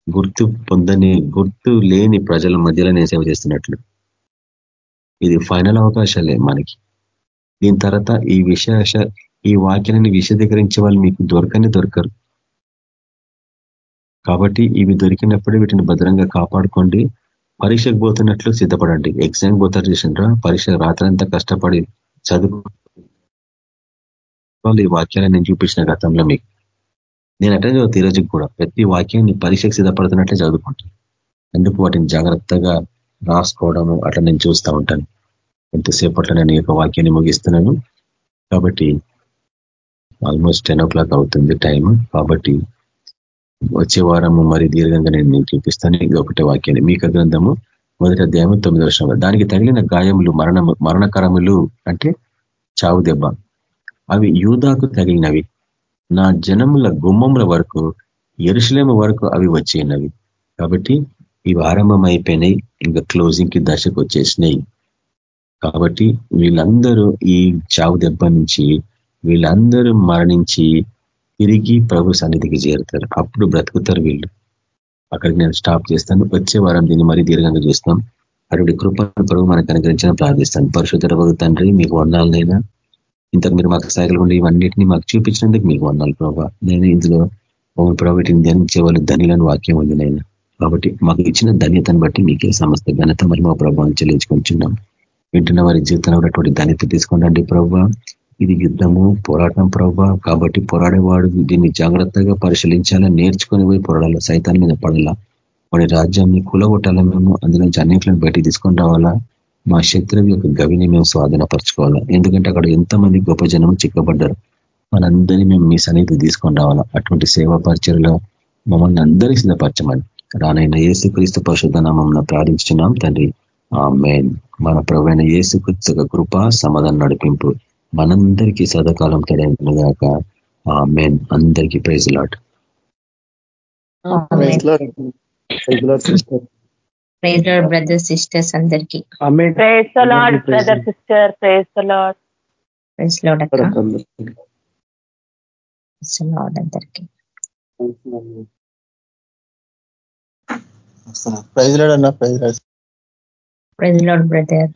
గుర్తు పొందని గుర్తు లేని ప్రజల మధ్యలో నేను సేవ చేస్తున్నట్లు. ఇది ఫైనల్ అవకాశాలే మనకి. దీని తర్వాత ఈ విశేష ఈ వాక్యాన్ని విశదీకరించే వాళ్ళు మీకు దొరకని దొరకరు. కాబట్టి ఇవి దొరికినప్పుడు వీటిని భద్రంగా కాపాడుకోండి. పరీక్షకు పోతున్నట్లు సిద్ధపడండి. ఎగ్జామ్ పోతారు చూసినరా పరీక్ష రాత్రంతా కష్టపడి చదువు ఈ వాక్యాన్ని నేను చూపించిన గతంలో మీకు. నేను అట్లా చదువుతా ఈరోజు కూడా. ప్రతి వాక్యాన్ని పరీక్షకు సిద్ధపడుతున్నట్లే చదువుకుంటాను ఎందుకు? వాటిని జాగ్రత్తగా రాసుకోవడము అట్లా నేను చూస్తూ ఉంటాను. ఎంతసేపట్లో నేను ఈ యొక్క వాక్యాన్ని ముగిస్తున్నాను. కాబట్టి ఆల్మోస్ట్ టెన్ ఓ క్లాక్ అవుతుంది టైం కాబట్టి వచ్చే వారము మరి దీర్ఘంగా నేను మీకు చూపిస్తాను. ఇది ఒకటే వాక్యాన్ని. మీక గ్రంథము మొదటి అధ్యాయము తొమ్మిది వర్షం దానికి తగిలిన గాయములు మరణ మరణకరములు అంటే చావు దెబ్బ. అవి యూదాకు తగిలినవి. నా జనముల గుమ్మముల వరకు ఎరుసలేము వరకు అవి వచ్చేనవి కాబట్టి ఇవి ఆరంభం అయిపోయినాయి ఇంకా క్లోజింగ్కి దశకు వచ్చేసినాయి. కాబట్టి వీళ్ళందరూ ఈ చావు దెబ్బ నుంచి వీళ్ళందరూ మరణించి తిరిగి ప్రభు సన్నిధికి చేరుతారు. అప్పుడు బ్రతుకుతారు వీళ్ళు. అక్కడికి నేను స్టాప్ చేస్తాను. వచ్చే వారం దీన్ని మరీ దీర్ఘంగా చూస్తాం అటువంటి కృపను ప్రభు మనకు అనుగ్రహించిన ప్రార్థిస్తాను. పరిశుద్ధ తండ్రి మీకు వండాలనైనా ఇంతకు మీరు మాకు సైకిల్ ఉండి ఇవన్నిటిని మాకు చూపించినందుకు మీకు వండాలి ప్రభావ నేను ఇందులో ప్రభు వీటిని ధ్యానించే వాళ్ళు ధనిలను వాక్యం ఉంది నేను కాబట్టి మాకు ఇచ్చిన ధన్యతను బట్టి మీకే సమస్త ఘనత మరి మా ప్రభావం చెల్లించుకుంటున్నాం. వింటున్న వారి జీవితంలో ఉన్నటువంటి ధన్యత తీసుకోండి ప్రభావ ఇది యుద్ధము పోరాటం ప్రభావ కాబట్టి పోరాడేవాడు దీన్ని జాగ్రత్తగా పరిశీలించాలా నేర్చుకొని పోయి పోరాడాల సైతాన్ని మీద పడాలా? వాడి రాజ్యాన్ని కులగొట్టాల మేము? అందులోంచి అన్నింటిని బయటికి తీసుకొని రావాలా? మా శత్రువు యొక్క గవిని మేము స్వాధీనపరచుకోవాలా? ఎందుకంటే అక్కడ ఎంతమంది గొప్ప జనం చిక్కబడ్డారు? మనందరినీ మేము మీ సన్నిధి తీసుకొని రావాలా? అటువంటి సేవా పరిచయలో మమ్మల్ని అందరినీ సిద్ధపరచమని రానైన ఏసుక్రీస్తు పరిశుద్ధ నామం ప్రార్థించున్నాం తండ్రి. ఆ మన ప్రవైన ఏసుక్రీస్తు కృప సమాధానం నడిపింపు మనందరికీ సదాకాలం తడగాక ఆ మెయిన్ అందరికీ praise Lord praise brother sisters అందరికి. Brother sister. Praise Lord. అక్క. లాడ్ అందరికి. Praise Lord. అన్న ప్రైజ్ ప్రైజ్ లాడ్ బ్రదర్.